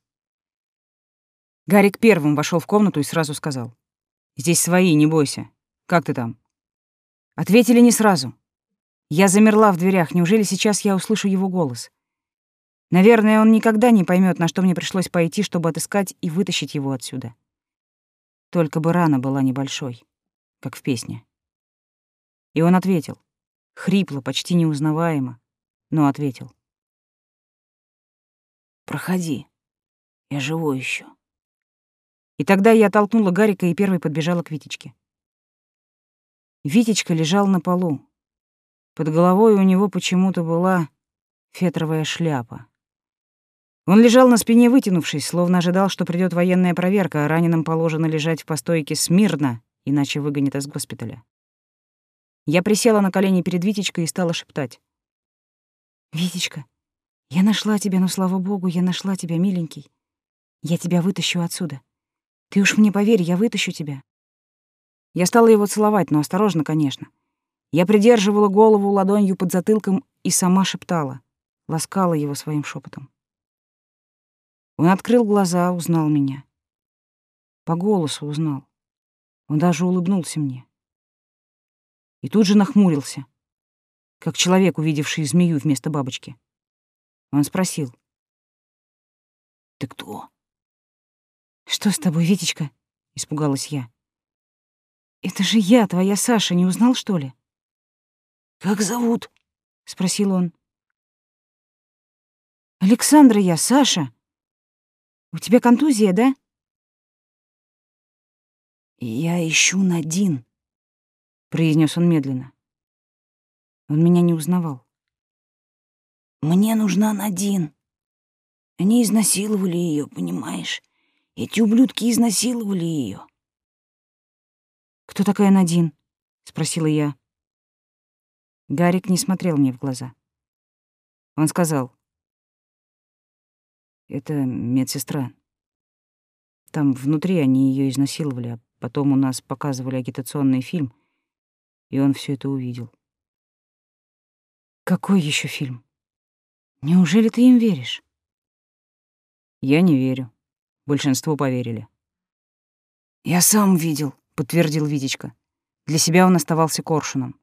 Гарик первым вошел в комнату и сразу сказал. «Здесь свои, не бойся. Как ты там?» Ответили не сразу. Я замерла в дверях. Неужели сейчас я услышу его голос? Наверное, он никогда не поймет, на что мне пришлось пойти, чтобы отыскать и вытащить его отсюда. Только бы рана была небольшой, как в песне. И он ответил. Хрипло, почти неузнаваемо, но ответил. «Проходи. Я живой еще. И тогда я оттолкнула Гарика и первой подбежала к Витечке. Витечка лежал на полу, под головой у него почему-то была фетровая шляпа. Он лежал на спине, вытянувшись, словно ожидал, что придет военная проверка, а раненым положено лежать в постойке смирно, иначе выгонят из госпиталя. Я присела на колени перед Витечкой и стала шептать. «Витечка, я нашла тебя, но, слава богу, я нашла тебя, миленький. Я тебя вытащу отсюда. Ты уж мне поверь, я вытащу тебя». Я стала его целовать, но осторожно, конечно. Я придерживала голову ладонью под затылком и сама шептала, ласкала его своим шепотом. Он открыл глаза, узнал меня. По голосу узнал. Он даже улыбнулся мне. И тут же нахмурился, как человек, увидевший змею вместо бабочки. Он спросил. «Ты кто?» Что с тобой, Витечка? испугалась я. Это же я, твоя Саша, не узнал, что ли? Как зовут? спросил он. Александра я, Саша. У тебя контузия, да? Я ищу Надин, произнес он медленно. Он меня не узнавал. Мне нужна Надин. Они изнасиловали ее, понимаешь? Эти ублюдки изнасиловали ее. Кто такая Надин? спросила я. Гарик не смотрел мне в глаза. Он сказал: "Это медсестра. Там внутри они ее изнасиловали, а потом у нас показывали агитационный фильм, и он все это увидел". Какой еще фильм? Неужели ты им веришь? Я не верю. Большинство поверили. Я сам видел, подтвердил Витечка. Для себя он оставался коршуном.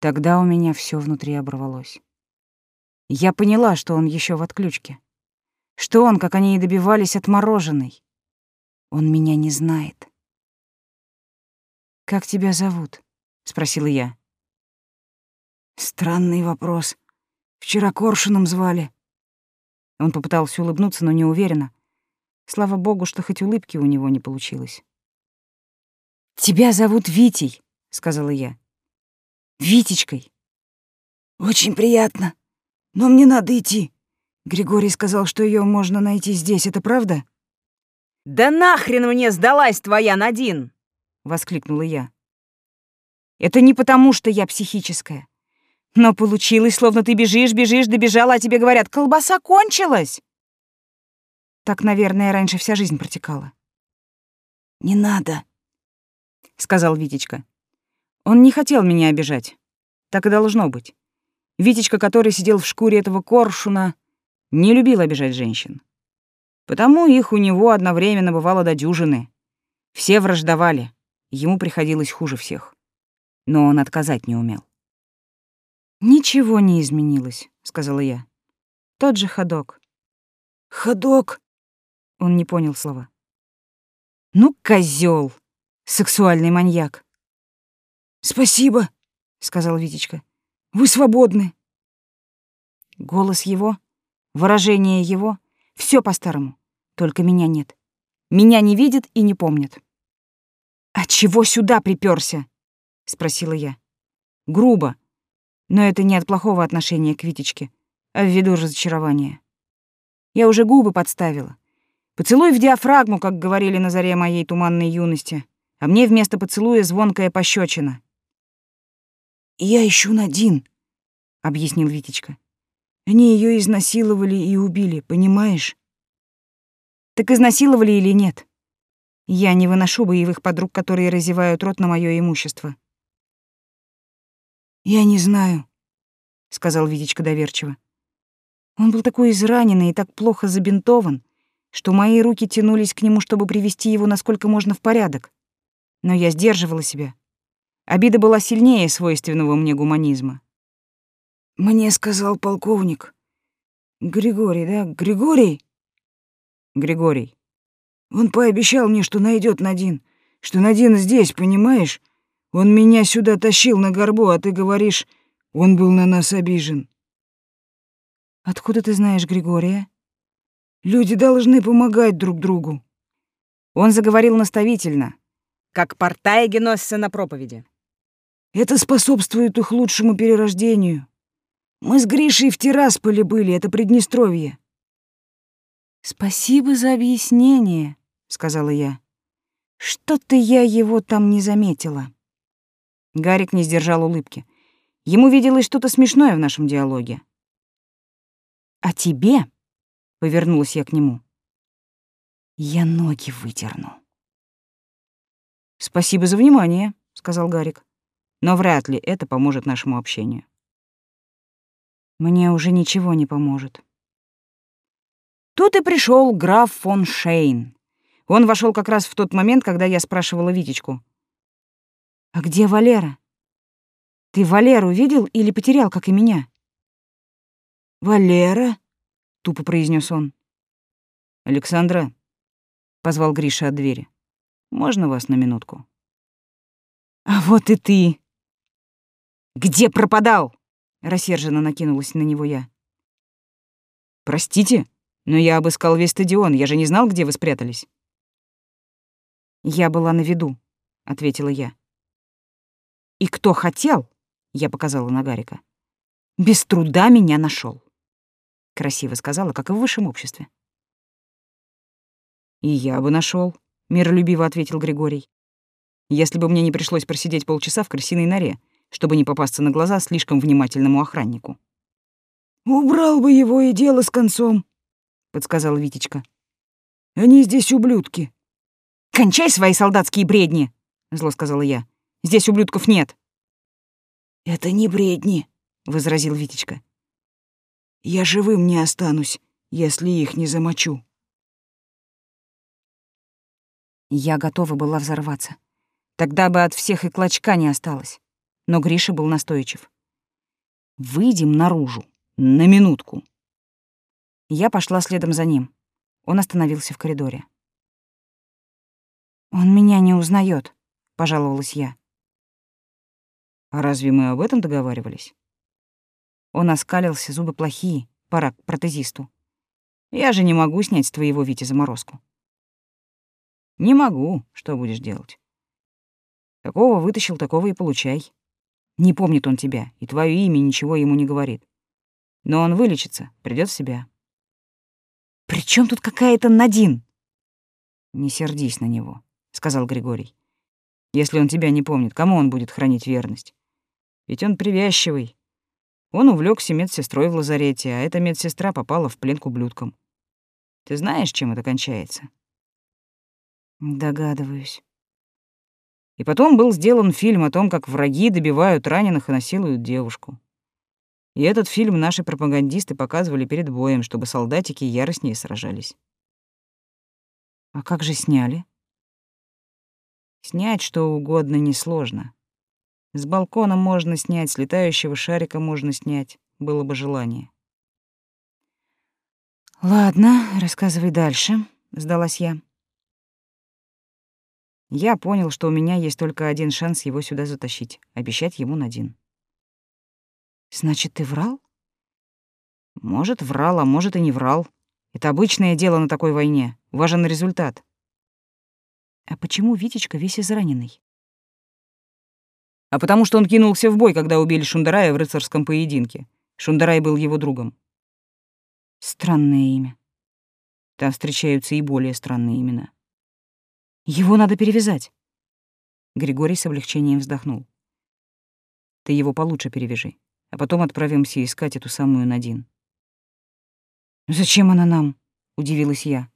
Тогда у меня все внутри оборвалось. Я поняла, что он еще в отключке. Что он, как они и добивались, отмороженный. Он меня не знает. «Как тебя зовут?» — спросила я. «Странный вопрос. Вчера Коршуном звали». Он попытался улыбнуться, но не уверенно. Слава богу, что хоть улыбки у него не получилось. «Тебя зовут Витей», — сказала я. «Витечкой». «Очень приятно. Но мне надо идти. Григорий сказал, что ее можно найти здесь. Это правда?» «Да нахрен мне сдалась твоя Надин!» — воскликнула я. «Это не потому, что я психическая. Но получилось, словно ты бежишь, бежишь, добежала, а тебе говорят, колбаса кончилась!» Так, наверное, раньше вся жизнь протекала. «Не надо», — сказал Витечка. Он не хотел меня обижать. Так и должно быть. Витечка, который сидел в шкуре этого коршуна, не любил обижать женщин. Потому их у него одновременно бывало до дюжины. Все враждовали, ему приходилось хуже всех. Но он отказать не умел. «Ничего не изменилось», — сказала я. «Тот же ходок». «Ходок?» Он не понял слова. «Ну, козёл! Сексуальный маньяк!» «Спасибо», — сказал Витечка. «Вы свободны». Голос его, выражение его — все по-старому, только меня нет. Меня не видят и не помнят. «А чего сюда приперся? спросила я. Грубо, но это не от плохого отношения к Витечке, а ввиду разочарования. Я уже губы подставила. Поцелуй в диафрагму, как говорили на заре моей туманной юности, а мне вместо поцелуя звонкая пощечина. «Я ищу Надин», — объяснил Витечка. «Они ее изнасиловали и убили, понимаешь?» «Так изнасиловали или нет? Я не выношу боевых подруг, которые разевают рот на мое имущество». «Я не знаю», — сказал Витечка доверчиво. Он был такой израненный и так плохо забинтован, что мои руки тянулись к нему, чтобы привести его насколько можно в порядок. Но я сдерживала себя. Обида была сильнее свойственного мне гуманизма. «Мне сказал полковник. Григорий, да? Григорий?» «Григорий». «Он пообещал мне, что найдет Надин. Что Надин здесь, понимаешь? Он меня сюда тащил на горбу, а ты говоришь, он был на нас обижен». «Откуда ты знаешь Григория?» «Люди должны помогать друг другу». Он заговорил наставительно, как портай геносся на проповеди. «Это способствует их лучшему перерождению. Мы с Гришей в Тирасполе были, это Приднестровье». «Спасибо за объяснение», — сказала я. «Что-то я его там не заметила». Гарик не сдержал улыбки. Ему виделось что-то смешное в нашем диалоге. «А тебе?» — повернулась я к нему. «Я ноги выдерну». «Спасибо за внимание», — сказал Гарик. «Но вряд ли это поможет нашему общению». «Мне уже ничего не поможет». Тут и пришел граф фон Шейн. Он вошел как раз в тот момент, когда я спрашивала Витечку. «А где Валера? Ты Валеру видел или потерял, как и меня?» «Валера?» — тупо произнес он. «Александра, — позвал Гриша от двери. «Можно вас на минутку?» «А вот и ты!» «Где пропадал?» — рассерженно накинулась на него я. «Простите, но я обыскал весь стадион, я же не знал, где вы спрятались». «Я была на виду», — ответила я. «И кто хотел?» — я показала на Гарика. «Без труда меня нашел. Красиво сказала, как и в высшем обществе. «И я бы нашел, миролюбиво ответил Григорий. «Если бы мне не пришлось просидеть полчаса в крысиной норе, чтобы не попасться на глаза слишком внимательному охраннику». «Убрал бы его и дело с концом», — подсказал Витечка. «Они здесь ублюдки». «Кончай свои солдатские бредни!» — зло сказала я. «Здесь ублюдков нет». «Это не бредни», — возразил Витечка. «Я живым не останусь, если их не замочу». Я готова была взорваться. Тогда бы от всех и клочка не осталось. Но Гриша был настойчив. «Выйдем наружу. На минутку». Я пошла следом за ним. Он остановился в коридоре. «Он меня не узнает, пожаловалась я. «А разве мы об этом договаривались?» Он оскалился, зубы плохие, пора к протезисту. «Я же не могу снять с твоего Вити заморозку». Не могу. Что будешь делать? Какого вытащил, такого и получай. Не помнит он тебя, и твое имя ничего ему не говорит. Но он вылечится, придет в себя. При чем тут какая-то Надин? Не сердись на него, сказал Григорий. Если он тебя не помнит, кому он будет хранить верность? Ведь он привязчивый. Он увлекся медсестрой в лазарете, а эта медсестра попала в плен к ублюдкам. Ты знаешь, чем это кончается? Догадываюсь. И потом был сделан фильм о том, как враги добивают раненых и насилуют девушку. И этот фильм наши пропагандисты показывали перед боем, чтобы солдатики яростнее сражались. А как же сняли? Снять что угодно несложно. С балкона можно снять, с летающего шарика можно снять, было бы желание. Ладно, рассказывай дальше, сдалась я. Я понял, что у меня есть только один шанс его сюда затащить — обещать ему Надин. «Значит, ты врал?» «Может, врал, а может, и не врал. Это обычное дело на такой войне. Важен результат». «А почему Витечка весь израненный?» «А потому что он кинулся в бой, когда убили Шундарая в рыцарском поединке. Шундарай был его другом». «Странное имя». Там встречаются и более странные имена. Его надо перевязать. Григорий с облегчением вздохнул. Ты его получше перевяжи, а потом отправимся искать эту самую Надин. Зачем она нам? удивилась я.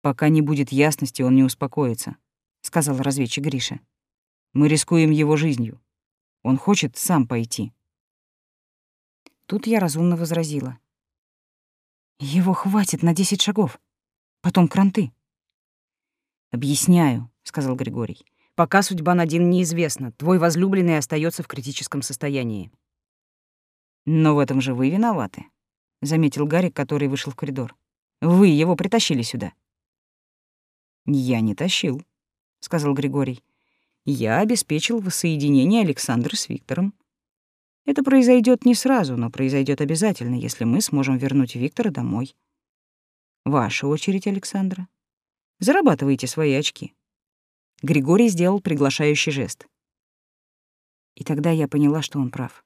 Пока не будет ясности, он не успокоится, сказал разведчик Гриша. Мы рискуем его жизнью. Он хочет сам пойти. Тут я разумно возразила. Его хватит на десять шагов. Потом кранты. «Объясняю», — сказал Григорий. «Пока судьба Надин неизвестна, твой возлюбленный остается в критическом состоянии». «Но в этом же вы виноваты», — заметил Гарик, который вышел в коридор. «Вы его притащили сюда». «Я не тащил», — сказал Григорий. «Я обеспечил воссоединение Александры с Виктором. Это произойдет не сразу, но произойдет обязательно, если мы сможем вернуть Виктора домой. Ваша очередь, Александра. Зарабатывайте свои очки. Григорий сделал приглашающий жест. И тогда я поняла, что он прав.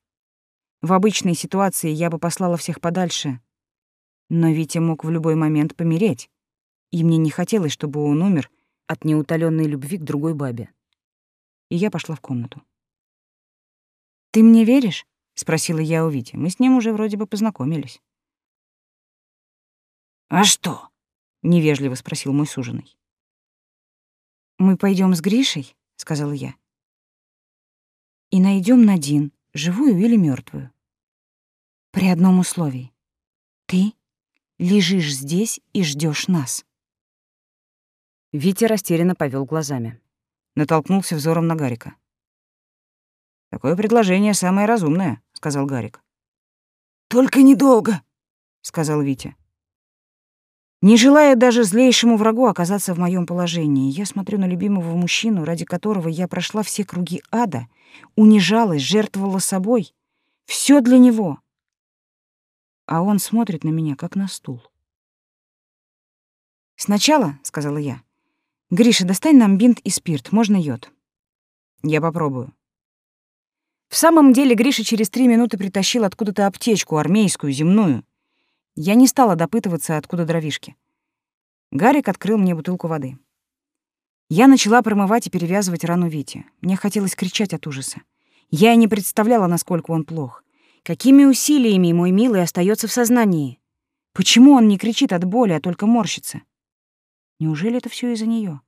В обычной ситуации я бы послала всех подальше, но Витя мог в любой момент помереть, и мне не хотелось, чтобы он умер от неутоленной любви к другой бабе. И я пошла в комнату. «Ты мне веришь?» — спросила я у Вити. Мы с ним уже вроде бы познакомились. «А что?» невежливо спросил мой суженый. Мы пойдем с Гришей, сказала я. И найдем Надин, живую или мертвую. При одном условии. Ты лежишь здесь и ждешь нас. Витя растерянно повел глазами. Натолкнулся взором на Гарика. «Такое предложение самое разумное», — сказал Гарик. «Только недолго», — сказал Витя. Не желая даже злейшему врагу оказаться в моем положении, я смотрю на любимого мужчину, ради которого я прошла все круги ада, унижалась, жертвовала собой. Все для него. А он смотрит на меня, как на стул. «Сначала», — сказала я, — «Гриша, достань нам бинт и спирт, можно йод». «Я попробую». В самом деле Гриша через три минуты притащил откуда-то аптечку, армейскую, земную. Я не стала допытываться, откуда дровишки. Гарик открыл мне бутылку воды. Я начала промывать и перевязывать рану Вити. Мне хотелось кричать от ужаса. Я и не представляла, насколько он плох. Какими усилиями мой милый остается в сознании? Почему он не кричит от боли, а только морщится? Неужели это все из-за нее?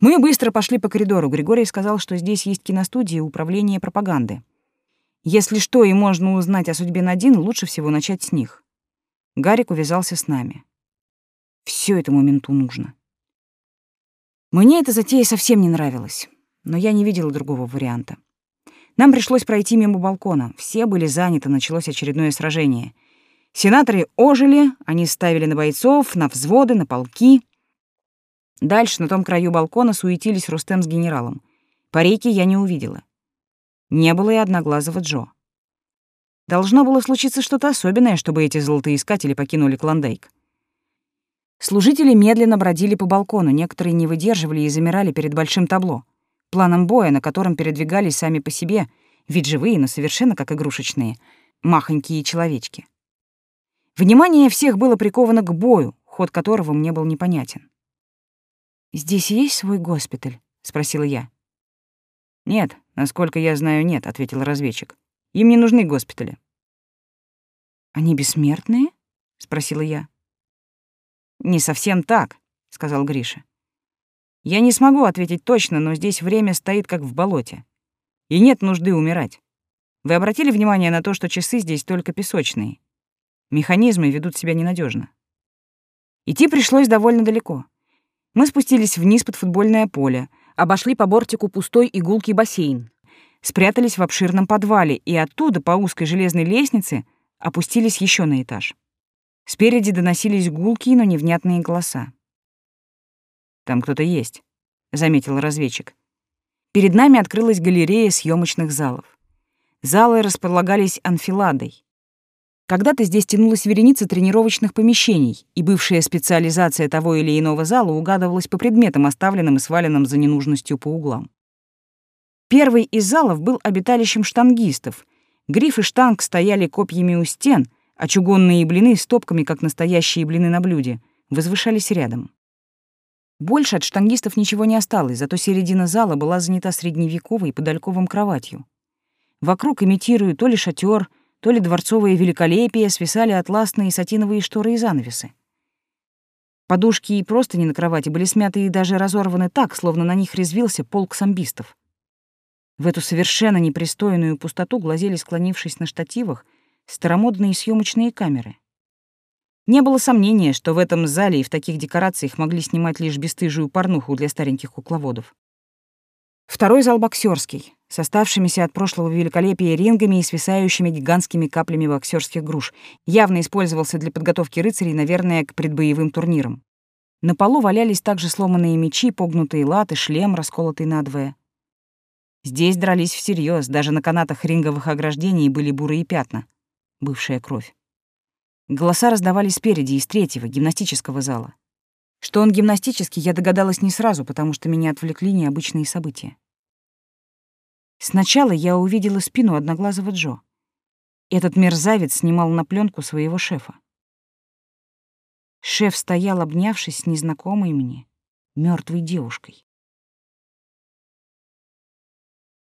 Мы быстро пошли по коридору. Григорий сказал, что здесь есть киностудия управления пропаганды. Если что и можно узнать о судьбе Надин, лучше всего начать с них. Гарик увязался с нами. Все этому менту нужно. Мне эта затея совсем не нравилась, но я не видела другого варианта. Нам пришлось пройти мимо балкона. Все были заняты, началось очередное сражение. Сенаторы ожили, они ставили на бойцов, на взводы, на полки. Дальше на том краю балкона суетились Рустем с генералом. Парейки я не увидела. Не было и одноглазого Джо. Должно было случиться что-то особенное, чтобы эти золотоискатели покинули Клондайк. Служители медленно бродили по балкону, некоторые не выдерживали и замирали перед большим табло, планом боя, на котором передвигались сами по себе, ведь живые, но совершенно как игрушечные, махонькие человечки. Внимание всех было приковано к бою, ход которого мне был непонятен. «Здесь есть свой госпиталь?» — спросила я. «Нет, насколько я знаю, нет», — ответил разведчик. «Им не нужны госпитали». «Они бессмертные?» — спросила я. «Не совсем так», — сказал Гриша. «Я не смогу ответить точно, но здесь время стоит как в болоте. И нет нужды умирать. Вы обратили внимание на то, что часы здесь только песочные? Механизмы ведут себя ненадежно. Идти пришлось довольно далеко. Мы спустились вниз под футбольное поле, обошли по бортику пустой игулкий бассейн, спрятались в обширном подвале и оттуда по узкой железной лестнице опустились еще на этаж. Спереди доносились гулкие, но невнятные голоса. «Там кто-то есть», — заметил разведчик. Перед нами открылась галерея съемочных залов. Залы располагались анфиладой. Когда-то здесь тянулась вереница тренировочных помещений, и бывшая специализация того или иного зала угадывалась по предметам, оставленным и сваленным за ненужностью по углам. Первый из залов был обиталищем штангистов. Гриф и штанг стояли копьями у стен, а чугунные блины с топками, как настоящие блины на блюде, возвышались рядом. Больше от штангистов ничего не осталось, зато середина зала была занята средневековой подальковым кроватью. Вокруг, имитируя то ли шатер, то ли дворцовое великолепие, свисали атласные сатиновые шторы и занавесы. Подушки и простыни на кровати были смяты и даже разорваны так, словно на них резвился полк самбистов. В эту совершенно непристойную пустоту глазели, склонившись на штативах, старомодные съемочные камеры. Не было сомнения, что в этом зале и в таких декорациях могли снимать лишь бесстыжую порнуху для стареньких кукловодов. Второй зал боксерский, с оставшимися от прошлого великолепия рингами и свисающими гигантскими каплями боксерских груш, явно использовался для подготовки рыцарей, наверное, к предбоевым турнирам. На полу валялись также сломанные мечи, погнутые латы, шлем, расколотый надвое. Здесь дрались всерьез, даже на канатах ринговых ограждений были бурые пятна. Бывшая кровь. Голоса раздавались спереди, из третьего, гимнастического зала. Что он гимнастический, я догадалась не сразу, потому что меня отвлекли необычные события. Сначала я увидела спину одноглазого Джо. Этот мерзавец снимал на пленку своего шефа. Шеф стоял, обнявшись с незнакомой мне, мертвой девушкой.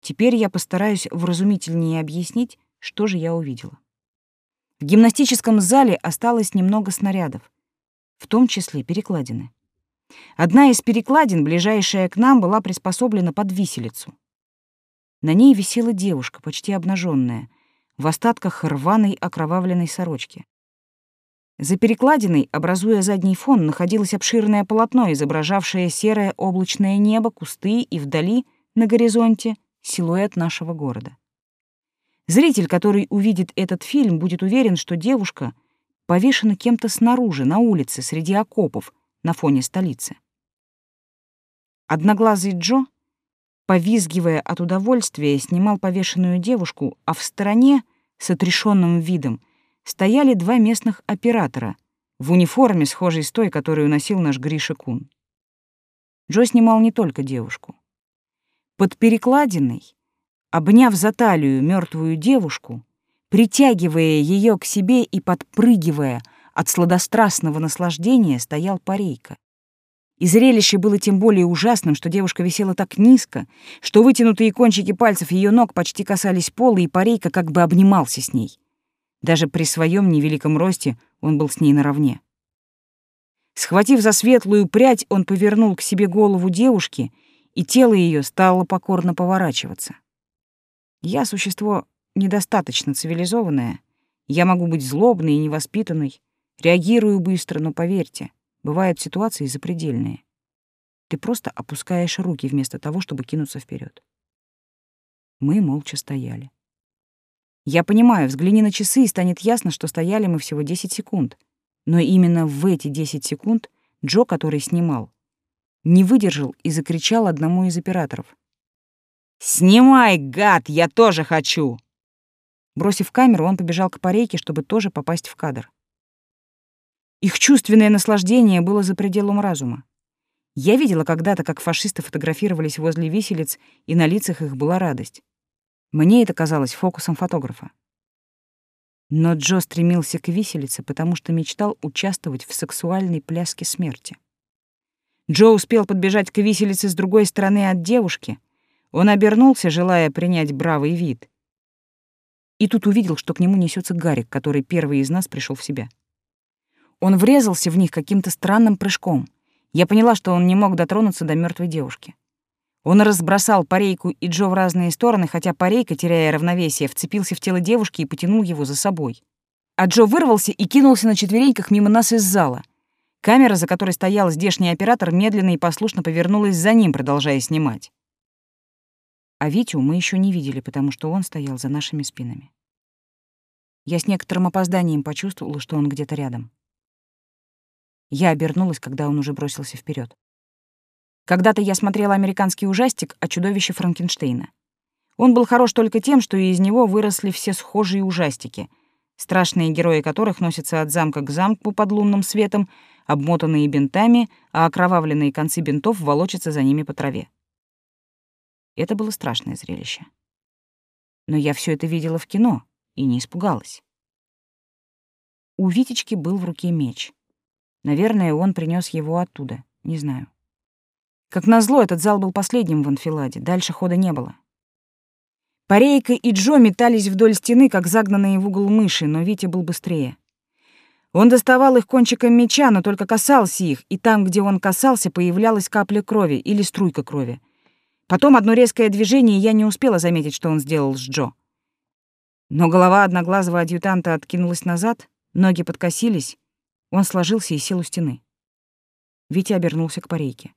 Теперь я постараюсь вразумительнее объяснить, что же я увидела. В гимнастическом зале осталось немного снарядов, в том числе перекладины. Одна из перекладин, ближайшая к нам, была приспособлена под виселицу. На ней висела девушка, почти обнаженная, в остатках рваной окровавленной сорочки. За перекладиной, образуя задний фон, находилось обширное полотно, изображавшее серое облачное небо, кусты и вдали, на горизонте, силуэт нашего города. Зритель, который увидит этот фильм, будет уверен, что девушка повешена кем-то снаружи, на улице, среди окопов, на фоне столицы. Одноглазый Джо, повизгивая от удовольствия, снимал повешенную девушку, а в стороне, с отрешенным видом, стояли два местных оператора в униформе, схожей с той, которую носил наш Гриша Кун. Джо снимал не только девушку. Под перекладиной, обняв за талию мертвую девушку, притягивая ее к себе и подпрыгивая от сладострастного наслаждения, стоял парейка. И зрелище было тем более ужасным, что девушка висела так низко, что вытянутые кончики пальцев ее ног почти касались пола, и парейка как бы обнимался с ней. Даже при своем невеликом росте он был с ней наравне. Схватив за светлую прядь, он повернул к себе голову девушки, и тело ее стало покорно поворачиваться. Я существо недостаточно цивилизованное. Я могу быть злобной и невоспитанной, реагирую быстро, но поверьте, бывают ситуации запредельные. Ты просто опускаешь руки вместо того, чтобы кинуться вперед. Мы молча стояли. Я понимаю, взгляни на часы, и станет ясно, что стояли мы всего 10 секунд. Но именно в эти 10 секунд Джо, который снимал, не выдержал и закричал одному из операторов. «Снимай, гад, я тоже хочу!» Бросив камеру, он побежал к парейке, чтобы тоже попасть в кадр. Их чувственное наслаждение было за пределом разума. Я видела когда-то, как фашисты фотографировались возле виселиц, и на лицах их была радость. Мне это казалось фокусом фотографа. Но Джо стремился к виселице, потому что мечтал участвовать в сексуальной пляске смерти. Джо успел подбежать к виселице с другой стороны от девушки. Он обернулся, желая принять бравый вид. И тут увидел, что к нему несется Гарик, который первый из нас пришел в себя. Он врезался в них каким-то странным прыжком. Я поняла, что он не мог дотронуться до мертвой девушки. Он разбросал парейку и Джо в разные стороны, хотя парейка, теряя равновесие, вцепился в тело девушки и потянул его за собой. А Джо вырвался и кинулся на четвереньках мимо нас из зала. Камера, за которой стоял здешний оператор, медленно и послушно повернулась за ним, продолжая снимать. А Витю мы еще не видели, потому что он стоял за нашими спинами. Я с некоторым опозданием почувствовала, что он где-то рядом. Я обернулась, когда он уже бросился вперед. Когда-то я смотрела американский ужастик о чудовище Франкенштейна. Он был хорош только тем, что из него выросли все схожие ужастики, страшные герои которых носятся от замка к замку под лунным светом, обмотанные бинтами, а окровавленные концы бинтов волочатся за ними по траве. Это было страшное зрелище. Но я все это видела в кино и не испугалась. У Витечки был в руке меч. Наверное, он принес его оттуда, не знаю. Как назло, этот зал был последним в анфиладе, дальше хода не было. Парейка и Джо метались вдоль стены, как загнанные в угол мыши, но Витя был быстрее. Он доставал их кончиком меча, но только касался их, и там, где он касался, появлялась капля крови или струйка крови. Потом одно резкое движение, и я не успела заметить, что он сделал с Джо. Но голова одноглазого адъютанта откинулась назад, ноги подкосились, он сложился и сел у стены. Витя обернулся к парейке.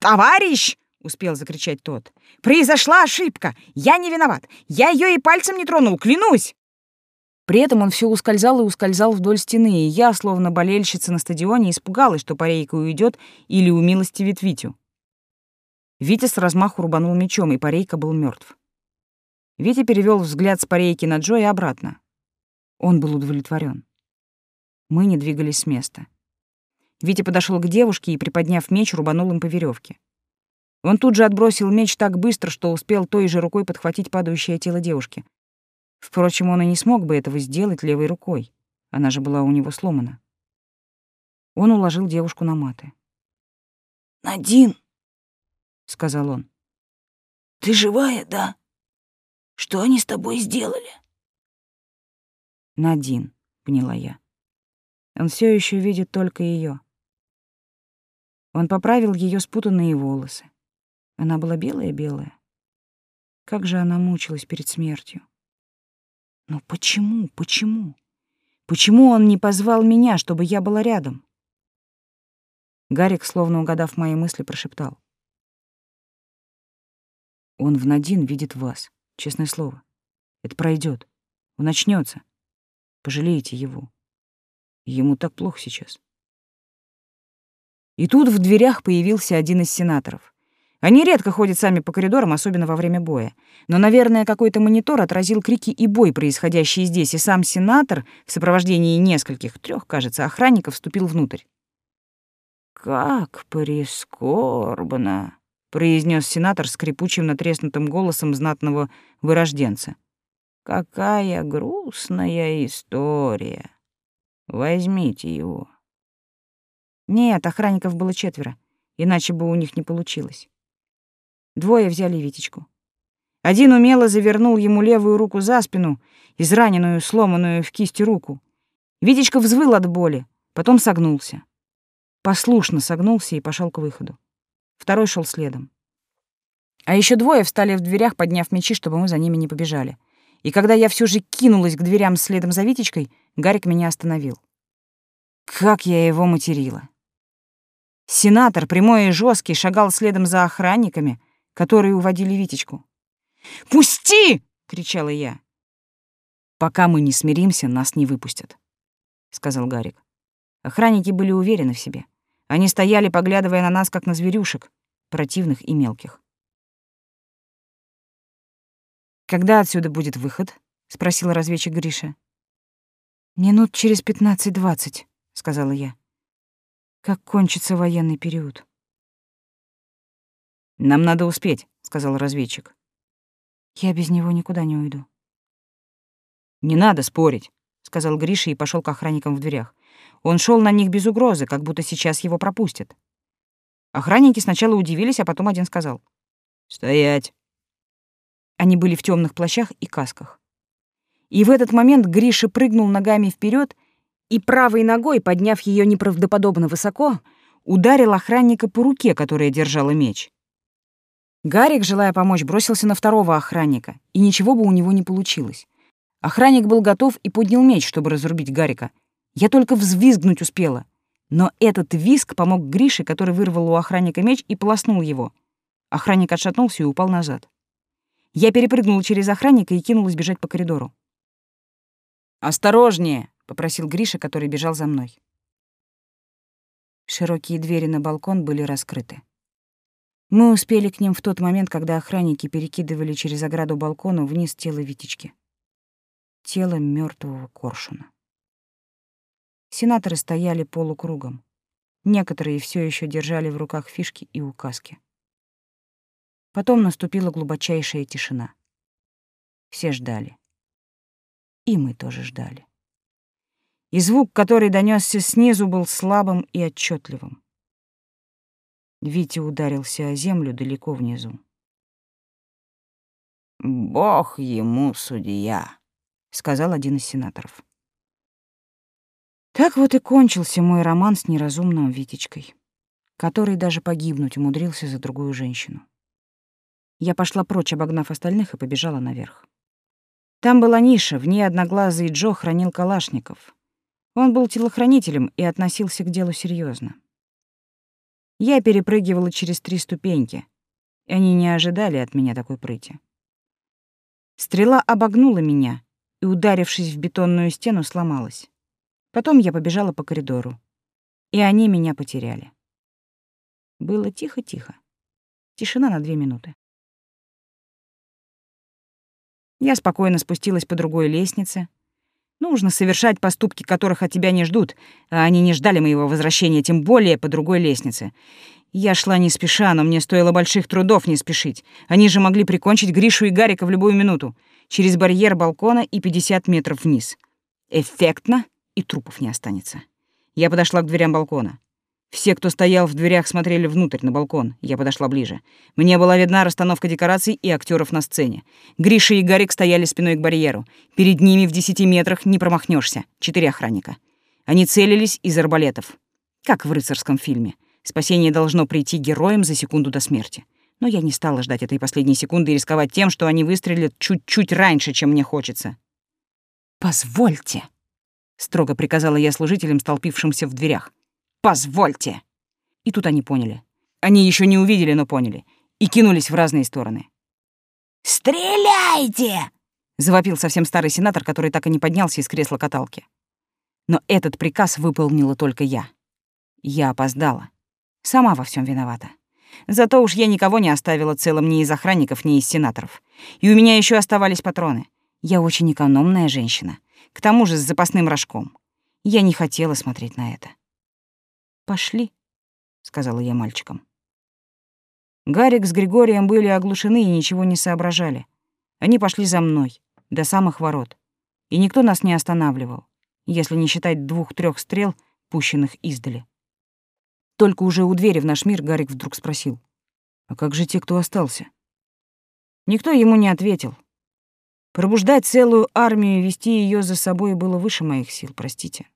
«Товарищ!» — успел закричать тот. «Произошла ошибка! Я не виноват! Я ее и пальцем не тронул, клянусь!» При этом он все ускользал и ускользал вдоль стены, и я, словно болельщица на стадионе, испугалась, что парейка уйдет или умилостивит Витю. Витя с размаху рубанул мечом, и парейка был мертв. Витя перевел взгляд с парейки на Джо и обратно. Он был удовлетворен. Мы не двигались с места. Витя подошел к девушке и, приподняв меч, рубанул им по веревке. Он тут же отбросил меч так быстро, что успел той же рукой подхватить падающее тело девушки. Впрочем, он и не смог бы этого сделать левой рукой. Она же была у него сломана. Он уложил девушку на маты. «Надин», — сказал он, — «ты живая, да? Что они с тобой сделали?» «Надин», — поняла я. Он все еще видит только ее. Он поправил ее спутанные волосы. Она была белая-белая. Как же она мучилась перед смертью. Но почему, почему? Почему он не позвал меня, чтобы я была рядом? Гарик, словно угадав мои мысли, прошептал. Он в Надин видит вас, честное слово. Это пройдет. Он начнется. Пожалеете его. Ему так плохо сейчас. И тут в дверях появился один из сенаторов. Они редко ходят сами по коридорам, особенно во время боя. Но, наверное, какой-то монитор отразил крики и бой, происходящие здесь, и сам сенатор в сопровождении нескольких, трех, кажется, охранников вступил внутрь. «Как прискорбно!» — произнес сенатор скрипучим натреснутым голосом знатного вырожденца. «Какая грустная история! Возьмите его!» Нет, охранников было четверо, иначе бы у них не получилось. Двое взяли Витечку. Один умело завернул ему левую руку за спину, израненную, сломанную в кисти руку. Витечка взвыл от боли, потом согнулся. Послушно согнулся и пошел к выходу. Второй шел следом. А еще двое встали в дверях, подняв мечи, чтобы мы за ними не побежали. И когда я все же кинулась к дверям следом за Витечкой, Гарик меня остановил. Как я его материла. Сенатор, прямой и жесткий, шагал следом за охранниками, которые уводили Витечку. «Пусти!» — кричала я. «Пока мы не смиримся, нас не выпустят», — сказал Гарик. Охранники были уверены в себе. Они стояли, поглядывая на нас, как на зверюшек, противных и мелких. «Когда отсюда будет выход?» — спросил разведчик Гриша. «Минут через пятнадцать-двадцать», — сказала я как кончится военный период. «Нам надо успеть», — сказал разведчик. «Я без него никуда не уйду». «Не надо спорить», — сказал Гриша и пошел к охранникам в дверях. Он шел на них без угрозы, как будто сейчас его пропустят. Охранники сначала удивились, а потом один сказал. «Стоять!» Они были в темных плащах и касках. И в этот момент Гриша прыгнул ногами вперед и правой ногой, подняв ее неправдоподобно высоко, ударил охранника по руке, которая держала меч. Гарик, желая помочь, бросился на второго охранника, и ничего бы у него не получилось. Охранник был готов и поднял меч, чтобы разрубить Гарика. Я только взвизгнуть успела. Но этот визг помог Грише, который вырвал у охранника меч и полоснул его. Охранник отшатнулся и упал назад. Я перепрыгнула через охранника и кинулась бежать по коридору. «Осторожнее!» — попросил Гриша, который бежал за мной. Широкие двери на балкон были раскрыты. Мы успели к ним в тот момент, когда охранники перекидывали через ограду балкона вниз тело Витечки. Тело мертвого коршуна. Сенаторы стояли полукругом. Некоторые все еще держали в руках фишки и указки. Потом наступила глубочайшая тишина. Все ждали. И мы тоже ждали и звук, который донесся снизу, был слабым и отчетливым. Витя ударился о землю далеко внизу. «Бог ему судья», — сказал один из сенаторов. Так вот и кончился мой роман с неразумным Витечкой, который даже погибнуть умудрился за другую женщину. Я пошла прочь, обогнав остальных, и побежала наверх. Там была ниша, в ней одноглазый Джо хранил калашников. Он был телохранителем и относился к делу серьезно. Я перепрыгивала через три ступеньки, и они не ожидали от меня такой прыти. Стрела обогнула меня и, ударившись в бетонную стену, сломалась. Потом я побежала по коридору, и они меня потеряли. Было тихо-тихо. Тишина на две минуты. Я спокойно спустилась по другой лестнице, Нужно совершать поступки, которых от тебя не ждут, а они не ждали моего возвращения, тем более по другой лестнице. Я шла не спеша, но мне стоило больших трудов не спешить. Они же могли прикончить Гришу и Гарика в любую минуту. Через барьер балкона и 50 метров вниз. Эффектно, и трупов не останется. Я подошла к дверям балкона. Все, кто стоял в дверях, смотрели внутрь, на балкон. Я подошла ближе. Мне была видна расстановка декораций и актеров на сцене. Гриша и Гарик стояли спиной к барьеру. Перед ними в десяти метрах не промахнешься. Четыре охранника. Они целились из арбалетов. Как в рыцарском фильме. Спасение должно прийти героям за секунду до смерти. Но я не стала ждать этой последней секунды и рисковать тем, что они выстрелят чуть-чуть раньше, чем мне хочется. «Позвольте», — строго приказала я служителям, столпившимся в дверях. Позвольте!» И тут они поняли. Они еще не увидели, но поняли. И кинулись в разные стороны. «Стреляйте!» —— завопил совсем старый сенатор, который так и не поднялся из кресла каталки. Но этот приказ выполнила только я. Я опоздала. Сама во всем виновата. Зато уж я никого не оставила целым ни из охранников, ни из сенаторов. И у меня еще оставались патроны. Я очень экономная женщина. К тому же с запасным рожком. Я не хотела смотреть на это. «Пошли», — сказала я мальчикам. Гарик с Григорием были оглушены и ничего не соображали. Они пошли за мной, до самых ворот. И никто нас не останавливал, если не считать двух трех стрел, пущенных издали. Только уже у двери в наш мир Гарик вдруг спросил. «А как же те, кто остался?» Никто ему не ответил. Пробуждать целую армию и вести ее за собой было выше моих сил, простите.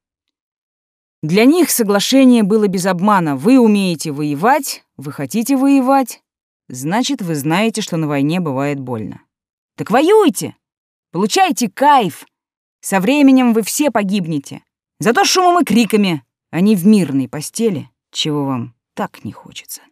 Для них соглашение было без обмана. Вы умеете воевать, вы хотите воевать, значит, вы знаете, что на войне бывает больно. Так воюйте! Получайте кайф! Со временем вы все погибнете. Зато шумом и криками, а не в мирной постели, чего вам так не хочется.